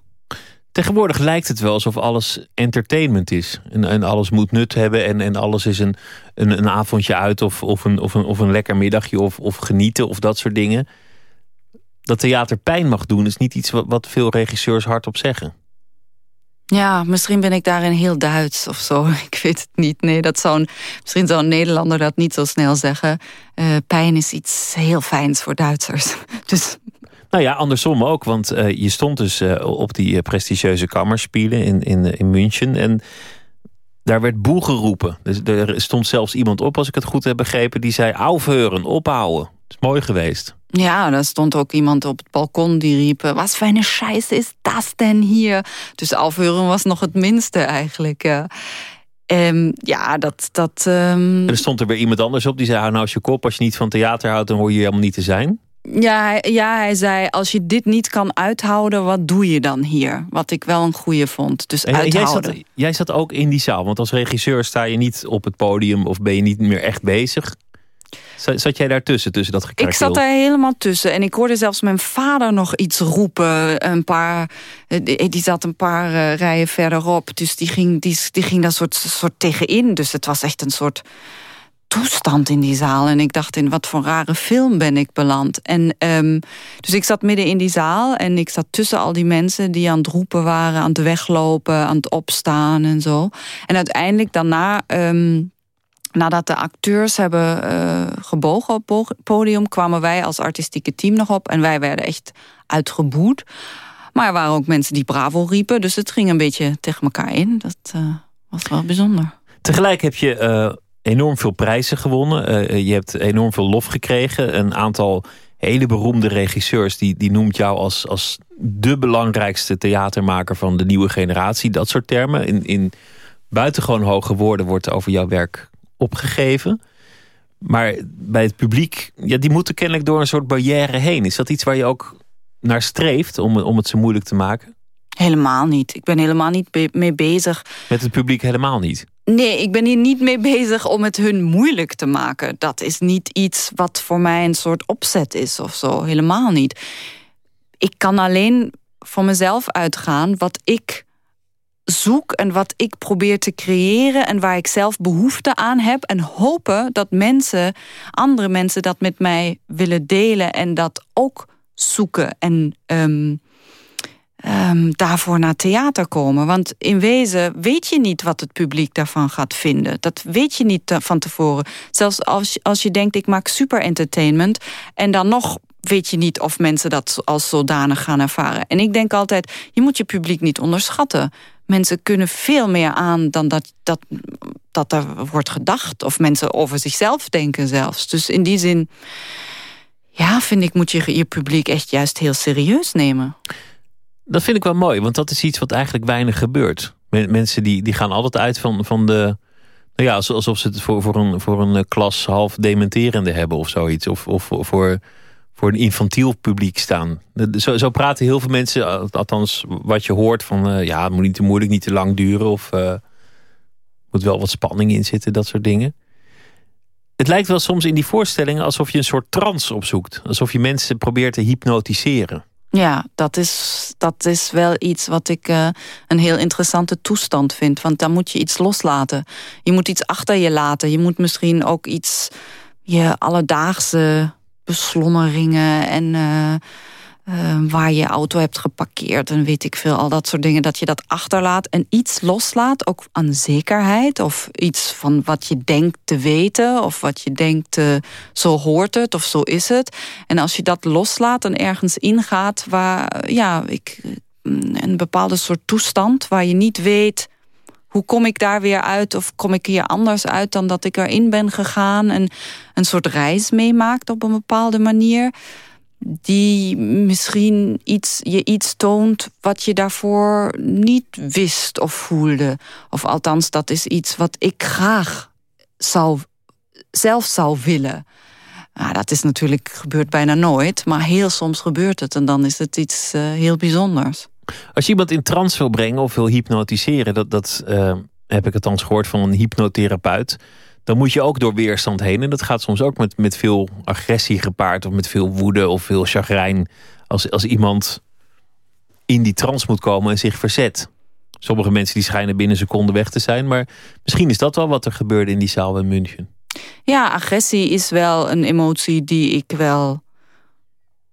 Tegenwoordig lijkt het wel alsof alles entertainment is. En, en alles moet nut hebben en, en alles is een, een, een avondje uit of, of, een, of, een, of een lekker middagje of, of genieten of dat soort dingen. Dat theater pijn mag doen is niet iets wat, veel regisseurs hardop zeggen. Ja, misschien ben ik daarin heel Duits of zo. Ik weet het niet. Nee, dat zou misschien zou een Nederlander dat niet zo snel zeggen. Uh, pijn is iets heel fijns voor Duitsers. Dus nou ja, andersom ook. Want uh, je stond dus uh, op die uh, prestigieuze kammerspielen in, in, in München. En daar werd boe geroepen. Dus er stond zelfs iemand op, als ik het goed heb begrepen... die zei, aufheuren, ophouden. Het is mooi geweest. Ja, daar stond ook iemand op het balkon die riep... wat voor een scheiße is dat denn hier? Dus aufheuren was nog het minste eigenlijk. Ja. Um, ja, dat... dat um... Er stond er weer iemand anders op die zei... hou nou als je kop, als je niet van theater houdt... dan hoor je helemaal niet te zijn. Ja, ja, hij zei, als je dit niet kan uithouden, wat doe je dan hier? Wat ik wel een goede vond. Dus uithouden. Jij zat, jij zat ook in die zaal, want als regisseur sta je niet op het podium... of ben je niet meer echt bezig. Zat jij daartussen, tussen dat Ik zat daar helemaal tussen. En ik hoorde zelfs mijn vader nog iets roepen. Een paar, eh, die zat een paar uh, rijen verderop. Dus die ging, die, die ging daar soort, soort tegenin. Dus het was echt een soort toestand in die zaal. En ik dacht, in wat voor rare film ben ik beland. En, um, dus ik zat midden in die zaal en ik zat tussen al die mensen... die aan het roepen waren, aan het weglopen, aan het opstaan en zo. En uiteindelijk daarna... Um, nadat de acteurs hebben uh, gebogen op het podium... kwamen wij als artistieke team nog op. En wij werden echt uitgeboet. Maar er waren ook mensen die bravo riepen. Dus het ging een beetje tegen elkaar in. Dat uh, was wel bijzonder. Tegelijk heb je... Uh enorm veel prijzen gewonnen. Uh, je hebt enorm veel lof gekregen. Een aantal hele beroemde regisseurs... die, die noemt jou als, als de belangrijkste theatermaker... van de nieuwe generatie. Dat soort termen. In, in buitengewoon hoge woorden wordt over jouw werk opgegeven. Maar bij het publiek... Ja, die moeten kennelijk door een soort barrière heen. Is dat iets waar je ook naar streeft... om, om het zo moeilijk te maken? Helemaal niet. Ik ben helemaal niet mee bezig. Met het publiek helemaal niet? Nee, ik ben hier niet mee bezig om het hun moeilijk te maken. Dat is niet iets wat voor mij een soort opzet is of zo. Helemaal niet. Ik kan alleen voor mezelf uitgaan wat ik zoek en wat ik probeer te creëren en waar ik zelf behoefte aan heb en hopen dat mensen, andere mensen dat met mij willen delen en dat ook zoeken en um, um, daarvoor naar theater komen. Want in wezen weet je niet wat het publiek daarvan gaat vinden. Dat weet je niet eh, van tevoren. Zelfs als, als je denkt, ik maak super entertainment... en dan nog weet je niet of mensen dat als zodanig gaan ervaren. En ik denk altijd, je moet je publiek niet onderschatten. Mensen kunnen veel meer aan dan dat, dat, dat er wordt gedacht. Of mensen over zichzelf denken zelfs. Dus in die zin, ja, vind ik, moet je je publiek echt juist heel serieus nemen. Dat vind ik wel mooi, want dat is iets wat eigenlijk weinig gebeurt. Mensen die, die gaan altijd uit van, van de... Nou ja, alsof ze het voor, voor, een, voor een klas half dementerende hebben of zoiets. Of, of voor, voor een infantiel publiek staan. Zo, zo praten heel veel mensen, althans wat je hoort van... Uh, ja, het moet niet te moeilijk, niet te lang duren. Of uh, moet wel wat spanning in zitten, dat soort dingen. Het lijkt wel soms in die voorstellingen alsof je een soort trance opzoekt. Alsof je mensen probeert te hypnotiseren. Ja, dat is, dat is wel iets wat ik uh, een heel interessante toestand vind. Want dan moet je iets loslaten. Je moet iets achter je laten. Je moet misschien ook iets, je alledaagse beslommeringen en uh, uh, waar je auto hebt geparkeerd en weet ik veel, al dat soort dingen, dat je dat achterlaat en iets loslaat, ook aan zekerheid of iets van wat je denkt te weten of wat je denkt, zo hoort het of zo is het. En als je dat loslaat en ergens ingaat waar, ja, ik, een bepaalde soort toestand waar je niet weet hoe kom ik daar weer uit of kom ik hier anders uit dan dat ik erin ben gegaan en een soort reis meemaakt op een bepaalde manier die misschien iets, je iets toont wat je daarvoor niet wist of voelde. Of althans, dat is iets wat ik graag zou, zelf zou willen. Ja, dat is natuurlijk gebeurt bijna nooit, maar heel soms gebeurt het en dan is het iets uh, heel bijzonders. Als je iemand in trance wil brengen of wil hypnotiseren, dat, dat uh, heb ik althans gehoord van een hypnotherapeut, dan moet je ook door weerstand heen. En dat gaat soms ook met, met veel agressie gepaard of met veel woede of veel chagrijn. Als, als iemand in die trance moet komen en zich verzet. Sommige mensen die schijnen binnen een seconde weg te zijn, maar misschien is dat wel wat er gebeurde in die zaal in München. Ja, agressie is wel een emotie die ik wel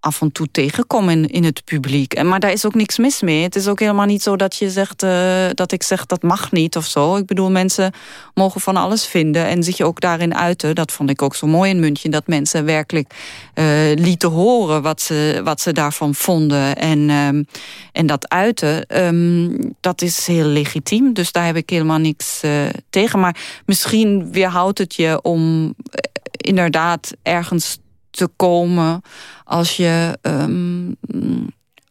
af en toe tegenkom in, in het publiek. En, maar daar is ook niks mis mee. Het is ook helemaal niet zo dat je zegt uh, dat ik zeg dat mag niet of zo. Ik bedoel, mensen mogen van alles vinden en zich ook daarin uiten. Dat vond ik ook zo mooi in München. Dat mensen werkelijk uh, lieten horen wat ze, wat ze daarvan vonden. En, um, en dat uiten, um, dat is heel legitiem. Dus daar heb ik helemaal niks uh, tegen. Maar misschien weerhoudt het je om inderdaad ergens te komen als je, um,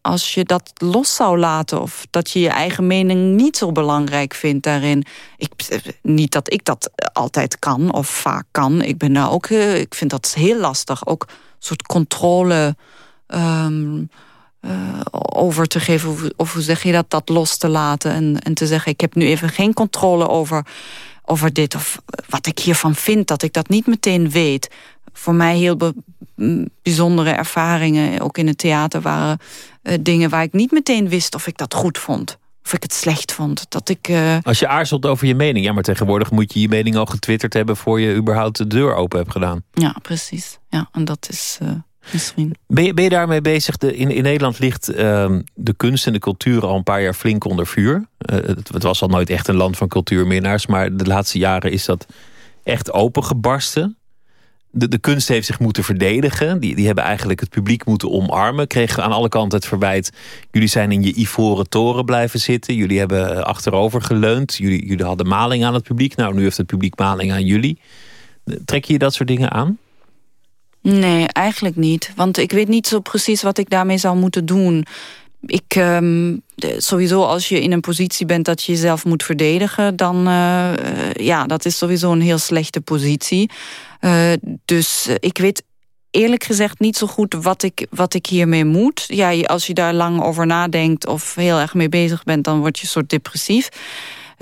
als je dat los zou laten... of dat je je eigen mening niet zo belangrijk vindt daarin. Ik, niet dat ik dat altijd kan of vaak kan. Ik, ben daar ook, uh, ik vind dat heel lastig. Ook een soort controle... Uh, over te geven, of, of, hoe zeg je dat, dat los te laten... En, en te zeggen, ik heb nu even geen controle over, over dit... of wat ik hiervan vind, dat ik dat niet meteen weet voor mij heel bijzondere ervaringen, ook in het theater, waren uh, dingen waar ik niet meteen wist of ik dat goed vond. Of ik het slecht vond. Dat ik, uh... Als je aarzelt over je mening, ja, maar tegenwoordig moet je je mening al getwitterd hebben voor je überhaupt de deur open hebt gedaan. Ja, precies. Ja, en dat is uh, misschien. Ben je, ben je daarmee bezig? De, in, in Nederland ligt de kunst en de cultuur al een paar jaar flink onder vuur. Het, het, was al nooit echt een land van cultuurminnaars, maar de laatste jaren is dat echt opengebarsten de, de kunst heeft zich moeten verdedigen. Die, die hebben eigenlijk het publiek moeten omarmen. Kregen aan alle kanten het verwijt... jullie zijn in je ivoren toren blijven zitten. Jullie hebben achterover geleund. Jullie, jullie hadden maling aan het publiek. Nou, nu heeft het publiek maling aan jullie. Trek je dat soort dingen aan? Nee, eigenlijk niet. Want ik weet niet zo precies wat ik daarmee zou moeten doen. Ik, um, sowieso als je in een positie bent dat je jezelf moet verdedigen... dan, uh, ja, dat is sowieso een heel slechte positie. Uh, dus ik weet eerlijk gezegd niet zo goed wat ik, wat ik hiermee moet. Ja, als je daar lang over nadenkt of heel erg mee bezig bent... dan word je soort depressief.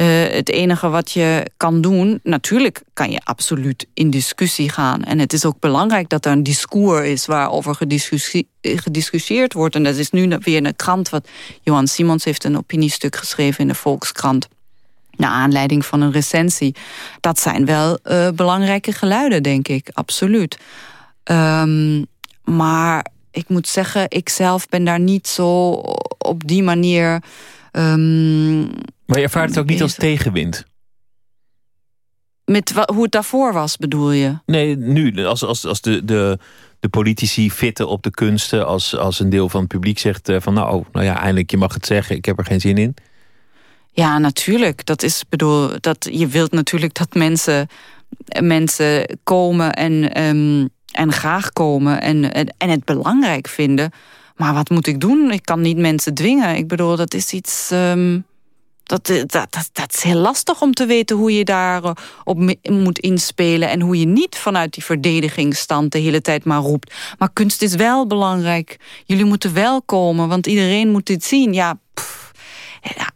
Uh, het enige wat je kan doen, natuurlijk kan je absoluut in discussie gaan. En het is ook belangrijk dat er een discours is waarover gediscussie, gediscussieerd wordt. En dat is nu weer een krant, wat Johan Simons heeft een opiniestuk geschreven in de Volkskrant naar aanleiding van een recensie. Dat zijn wel uh, belangrijke geluiden, denk ik, absoluut. Um, maar ik moet zeggen, ik zelf ben daar niet zo op die manier... Um, maar je ervaart het ook niet als tegenwind? Met hoe het daarvoor was, bedoel je? Nee, nu. Als, als, als de, de, de politici fitten op de kunsten... Als, als een deel van het publiek zegt uh, van... nou, nou ja, eindelijk, je mag het zeggen, ik heb er geen zin in. Ja, natuurlijk. Dat is, bedoel, dat, je wilt natuurlijk dat mensen, mensen komen en, um, en graag komen en, en, en het belangrijk vinden. Maar wat moet ik doen? Ik kan niet mensen dwingen. Ik bedoel, dat is iets... Um, dat, dat, dat, dat, is heel lastig om te weten hoe je daarop op moet inspelen... en hoe je niet vanuit die verdedigingsstand de hele tijd maar roept. Maar kunst is wel belangrijk. Jullie moeten wel komen, want iedereen moet dit zien. Ja, pff,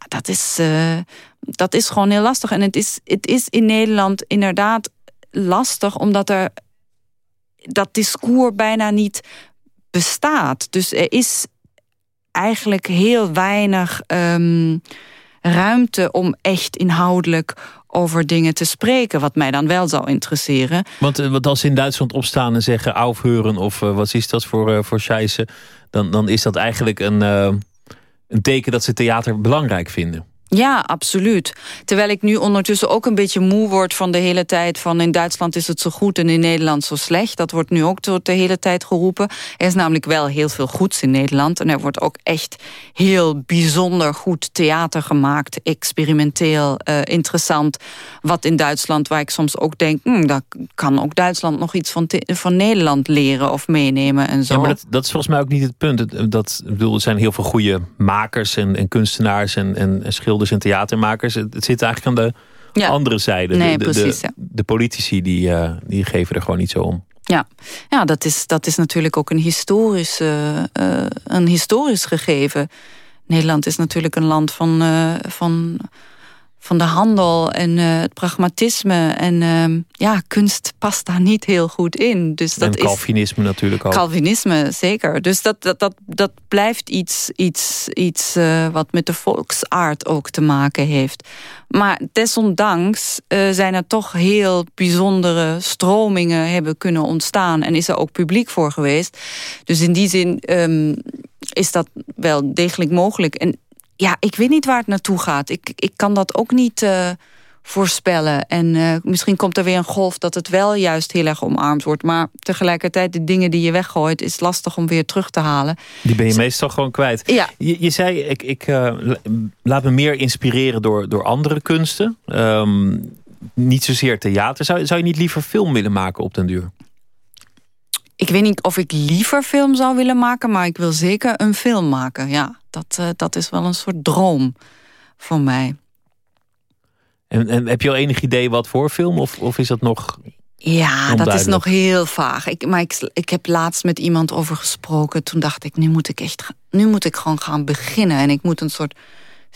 dat, is, uh, dat is gewoon heel lastig. En het is, het is in Nederland inderdaad lastig... omdat er dat discours bijna niet bestaat. Dus er is eigenlijk heel weinig... Um, ruimte om echt inhoudelijk over dingen te spreken. Wat mij dan wel zou interesseren. Want, want als ze in Duitsland opstaan en zeggen aufheuren of uh, wat is dat voor, uh, voor scheisse... Dan, dan is dat eigenlijk een, een teken dat ze theater belangrijk vinden. Ja, absoluut. Terwijl ik nu ondertussen ook een beetje moe word van de hele tijd... van in Duitsland is het zo goed en in Nederland zo slecht. Dat wordt nu ook de hele tijd geroepen. Er is namelijk wel heel veel goeds in Nederland. En er wordt ook echt heel bijzonder goed theater gemaakt. Experimenteel, uh, interessant. Wat in Duitsland, waar ik soms ook denk... Hmm, daar kan ook Duitsland nog iets van, van Nederland leren of meenemen en zo. Ja, maar dat, dat is volgens mij ook niet het punt. Dat, bedoel, er zijn heel veel goede makers en, en kunstenaars en, en en theatermakers. Het, zit eigenlijk aan de andere zijde. Nee, de, precies, de, de, politici die, uh, die geven er gewoon niet zo om. Ja, ja dat, is, dat is natuurlijk ook een historisch, uh, een historisch gegeven. Nederland is natuurlijk een land van, van van de handel en uh, het pragmatisme. En uh, ja, kunst past daar niet heel goed in. Dus dat en Calvinisme is, natuurlijk ook. Calvinisme, zeker. Dus dat, dat, dat, dat blijft iets, iets, iets uh, wat met de volksaard ook te maken heeft. Maar desondanks zijn er toch heel bijzondere stromingen hebben kunnen ontstaan. En is er ook publiek voor geweest. Dus in die zin um, is dat wel degelijk mogelijk. En ja, ik weet niet waar het naartoe gaat. Ik, ik kan dat ook niet uh, voorspellen. En uh, misschien komt er weer een golf dat het wel juist heel erg omarmd wordt. Maar tegelijkertijd, de dingen die je weggooit... is lastig om weer terug te halen. Die ben je meestal gewoon kwijt. Ja. Je, je zei, ik, ik uh, laat me meer inspireren door, door andere kunsten. Um, niet zozeer theater. Zou, zou je niet liever film willen maken op den duur? Ik weet niet of ik liever film zou willen maken... maar ik wil zeker een film maken, ja. Dat, uh, dat is wel een soort droom voor mij. En, en heb je al enig idee wat voor film? Of, of is dat nog Ja, dat is nog heel vaag. Ik, maar ik, ik heb laatst met iemand over gesproken. Toen dacht ik, nu moet ik echt... Nu moet ik gewoon gaan beginnen. En ik moet een soort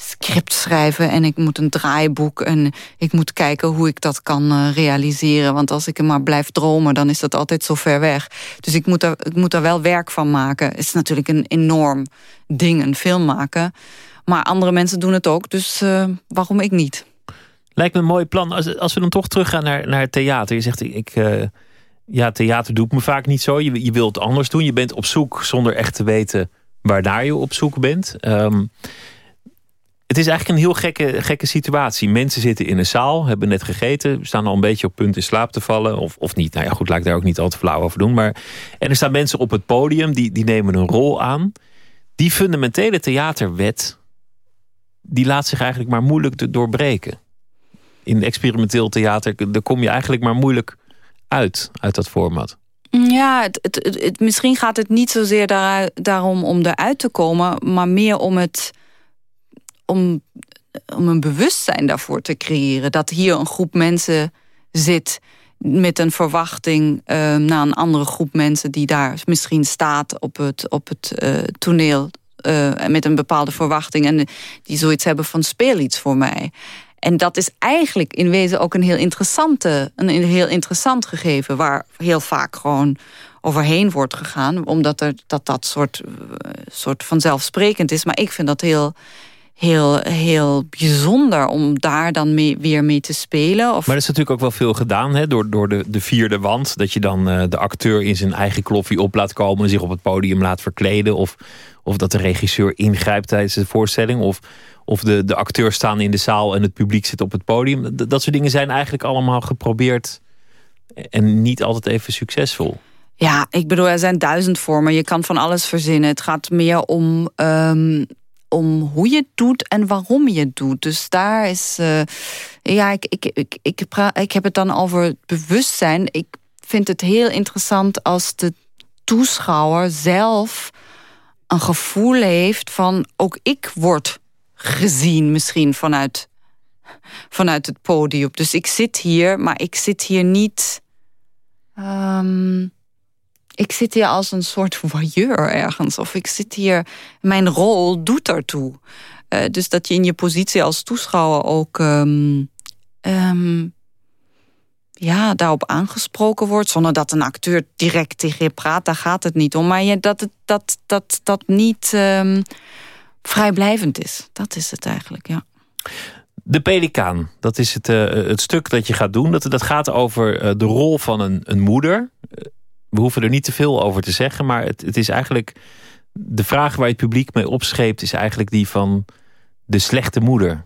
script schrijven en ik moet een draaiboek en ik moet kijken hoe ik dat kan uh, realiseren. Want als ik maar blijf dromen, dan is dat altijd zo ver weg. Dus ik moet er, ik moet er wel werk van maken. Het is natuurlijk een enorm ding, een film maken. Maar andere mensen doen het ook, dus uh, waarom ik niet? Lijkt me een mooi plan. Als, als we dan toch teruggaan naar, naar het theater. Je zegt, ik, uh, ja, theater doe ik me vaak niet zo. Je, je wilt anders doen. Je bent op zoek zonder echt te weten waarnaar je op zoek bent. Um, het is eigenlijk een heel gekke, gekke situatie. Mensen zitten in een zaal, hebben net gegeten... staan al een beetje op punt in slaap te vallen. Of, of niet, nou ja goed, laat ik daar ook niet al te flauw over doen. Maar, en er staan mensen op het podium, die, die nemen een rol aan. Die fundamentele theaterwet... die laat zich eigenlijk maar moeilijk doorbreken. In experimenteel theater daar kom je eigenlijk maar moeilijk uit, uit dat format. Ja, het, het, het, misschien gaat het niet zozeer daar, daarom om eruit te komen... maar meer om het om, om een bewustzijn daarvoor te creëren. Dat hier een groep mensen zit met een verwachting uh, naar een andere groep mensen... die daar misschien staat op het, op het uh, toneel uh, met een bepaalde verwachting... en die zoiets hebben van speel iets voor mij. En dat is eigenlijk in wezen ook een heel, interessante, een heel interessant gegeven... waar heel vaak gewoon overheen wordt gegaan... omdat er, dat dat soort, soort vanzelfsprekend is. Maar ik vind dat heel heel, heel bijzonder om daar dan mee, weer mee te spelen. Of... Maar er is natuurlijk ook wel veel gedaan hè? Door, door de, de vierde wand. Dat je dan uh, de acteur in zijn eigen kloffie op laat komen... en zich op het podium laat verkleden. Of, of dat de regisseur ingrijpt tijdens de voorstelling. Of, of de, de acteurs staan in de zaal en het publiek zit op het podium. Dat, dat soort dingen zijn eigenlijk allemaal geprobeerd... en niet altijd even succesvol. Ja, ik bedoel, er zijn duizend vormen. Je kan van alles verzinnen. Het gaat meer om um, om hoe je het doet en waarom je het doet. Dus daar is... Uh, ja, ik, ik, ik, ik, ik heb het dan over het bewustzijn. Ik vind het heel interessant als de toeschouwer zelf een gevoel heeft van... ook ik word gezien misschien vanuit, vanuit het podium. Dus ik zit hier, maar ik zit hier niet... Um, ik zit hier als een soort voyeur ergens. Of ik zit hier, mijn rol doet ertoe. Uh, dus dat je in je positie als toeschouwer ook um, um, ja, daarop aangesproken wordt. Zonder dat een acteur direct tegen je praat, daar gaat het niet om. Maar je, dat het dat, dat, dat niet um, vrijblijvend is. Dat is het eigenlijk, ja. De Pelikaan, dat is het, uh, het stuk dat je gaat doen. Dat, dat gaat over uh, de rol van een, een moeder we hoeven er niet te veel over te zeggen, maar het, het is eigenlijk. De vraag waar je het publiek mee opscheept, is eigenlijk die van de slechte moeder.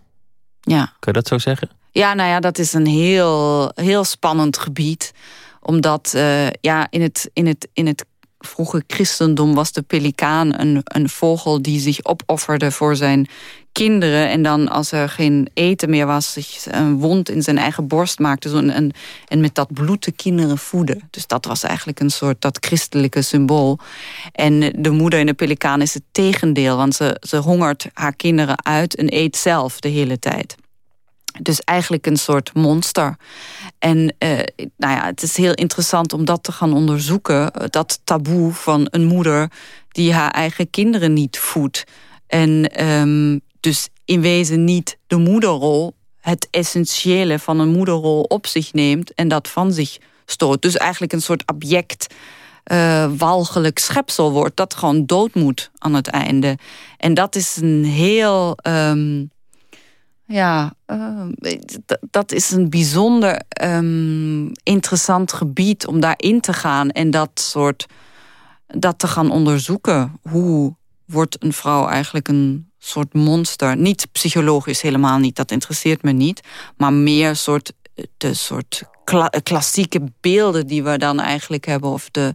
Ja. Kun je dat zo zeggen? Ja, nou ja, dat is een heel, heel spannend gebied. Omdat uh, ja, in, het, in, het, in het vroege christendom was de pelikaan een, een vogel die zich opofferde voor zijn kinderen. En dan als er geen eten meer was, zich een wond in zijn eigen borst maakte. Zo en, en met dat bloed de kinderen voeden. Dus dat was eigenlijk een soort dat christelijke symbool. En de moeder in de pelikaan is het tegendeel. Want ze, ze hongert haar kinderen uit en eet zelf de hele tijd. Dus eigenlijk een soort monster. En uh, nou ja, het is heel interessant om dat te gaan onderzoeken. Dat taboe van een moeder die haar eigen kinderen niet voedt. En um, dus in wezen niet de moederrol, het essentiële van een moederrol op zich neemt en dat van zich stoot. Dus eigenlijk een soort object, uh, walgelijk schepsel wordt dat gewoon dood moet aan het einde. En dat is een heel. Um, ja, uh, dat is een bijzonder um, interessant gebied om daarin te gaan en dat soort dat te gaan onderzoeken. Hoe wordt een vrouw eigenlijk een soort monster? Niet psychologisch helemaal niet, dat interesseert me niet, maar meer soort de soort kla klassieke beelden die we dan eigenlijk hebben of de,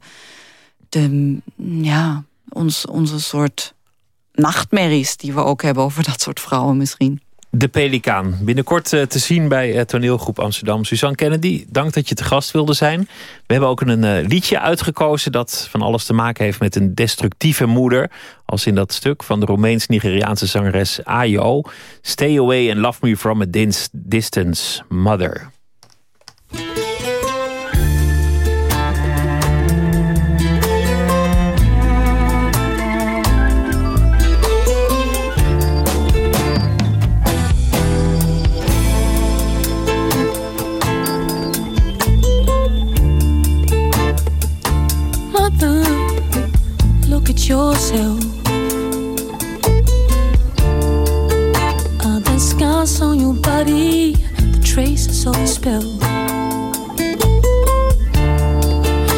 de ja, ons, onze soort nachtmerries die we ook hebben over dat soort vrouwen misschien. De Pelikaan. Binnenkort uh, te zien bij uh, toneelgroep Amsterdam. Suzanne Kennedy, dank dat je te gast wilde zijn. We hebben ook een uh, liedje uitgekozen dat van alles te maken heeft met een destructieve moeder. Als in dat stuk van de Roemeens-Nigeriaanse zangeres Ayo. Stay away and love me from a distance, mother. Yourself. Are there scars on your body? The traces of a spell.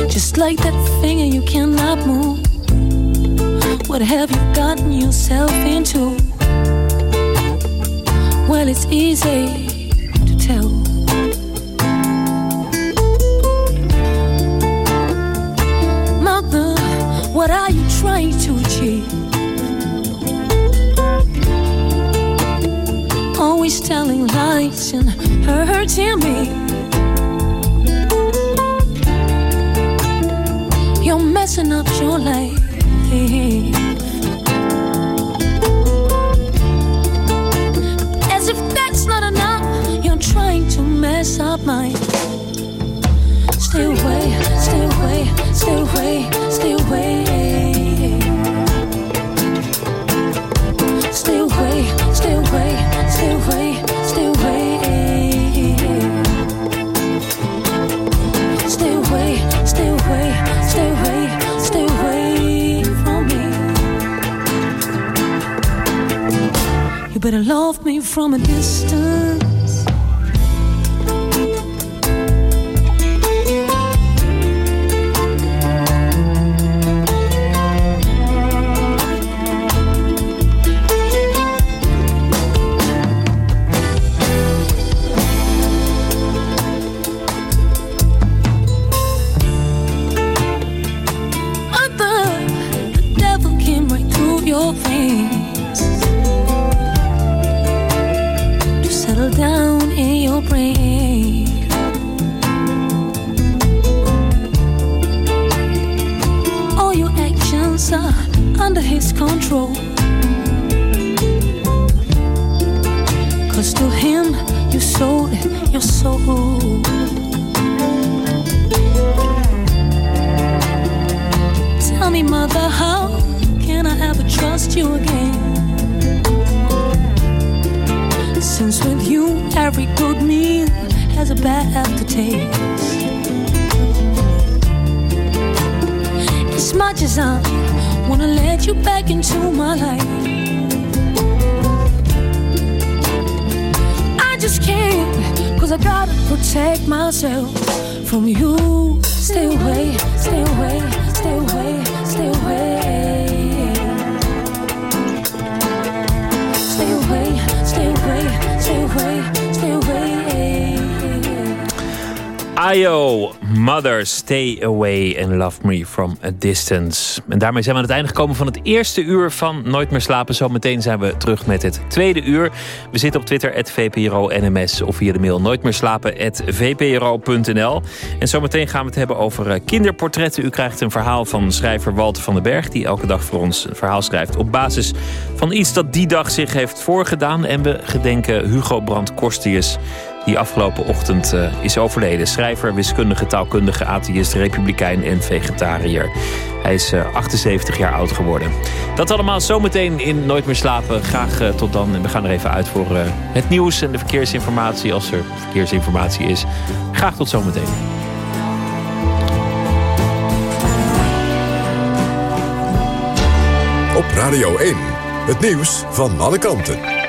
Just like that finger you cannot move. What have you gotten yourself into? Well, it's easy to tell. Mother, what are you Always telling lies and hurting me. You're messing up your life. As if that's not enough, you're trying to mess up mine. Stay away, stay away, stay away, stay away. Better love me from a distance. Cause to him you sold your soul. Tell me, mother, how can I ever trust you again? Since with you, every good meal has a bad aftertaste. As much as I wanna let you back into my life, I just can't, cause I gotta protect myself from you. Stay away, stay away, stay away, stay away. Stay away, stay away, stay away, stay away. Ayo, Mother, Stay Away and Love Me From A Distance. En daarmee zijn we aan het einde gekomen van het eerste uur van Nooit meer slapen. Zometeen zijn we terug met het tweede uur. We zitten op Twitter, @vpro_nms of via de mail nooitmeerslapen.vpro.nl. En zometeen gaan we het hebben over eh, kinderportretten. U krijgt een verhaal van schrijver Walter van den Berg... die elke dag voor ons een verhaal schrijft op basis van iets dat die dag zich heeft voorgedaan. En we gedenken Hugo Brandt Korstius die afgelopen ochtend uh, is overleden. Schrijver, wiskundige, taalkundige, atheïst, republikein en vegetariër. Hij is uh, 78 jaar oud geworden. Dat allemaal zometeen in Nooit meer slapen. Graag uh, tot dan. En we gaan er even uit voor het nieuws en de verkeersinformatie. Als er verkeersinformatie is. Graag tot zometeen. Op Radio 1. Het nieuws van alle kanten.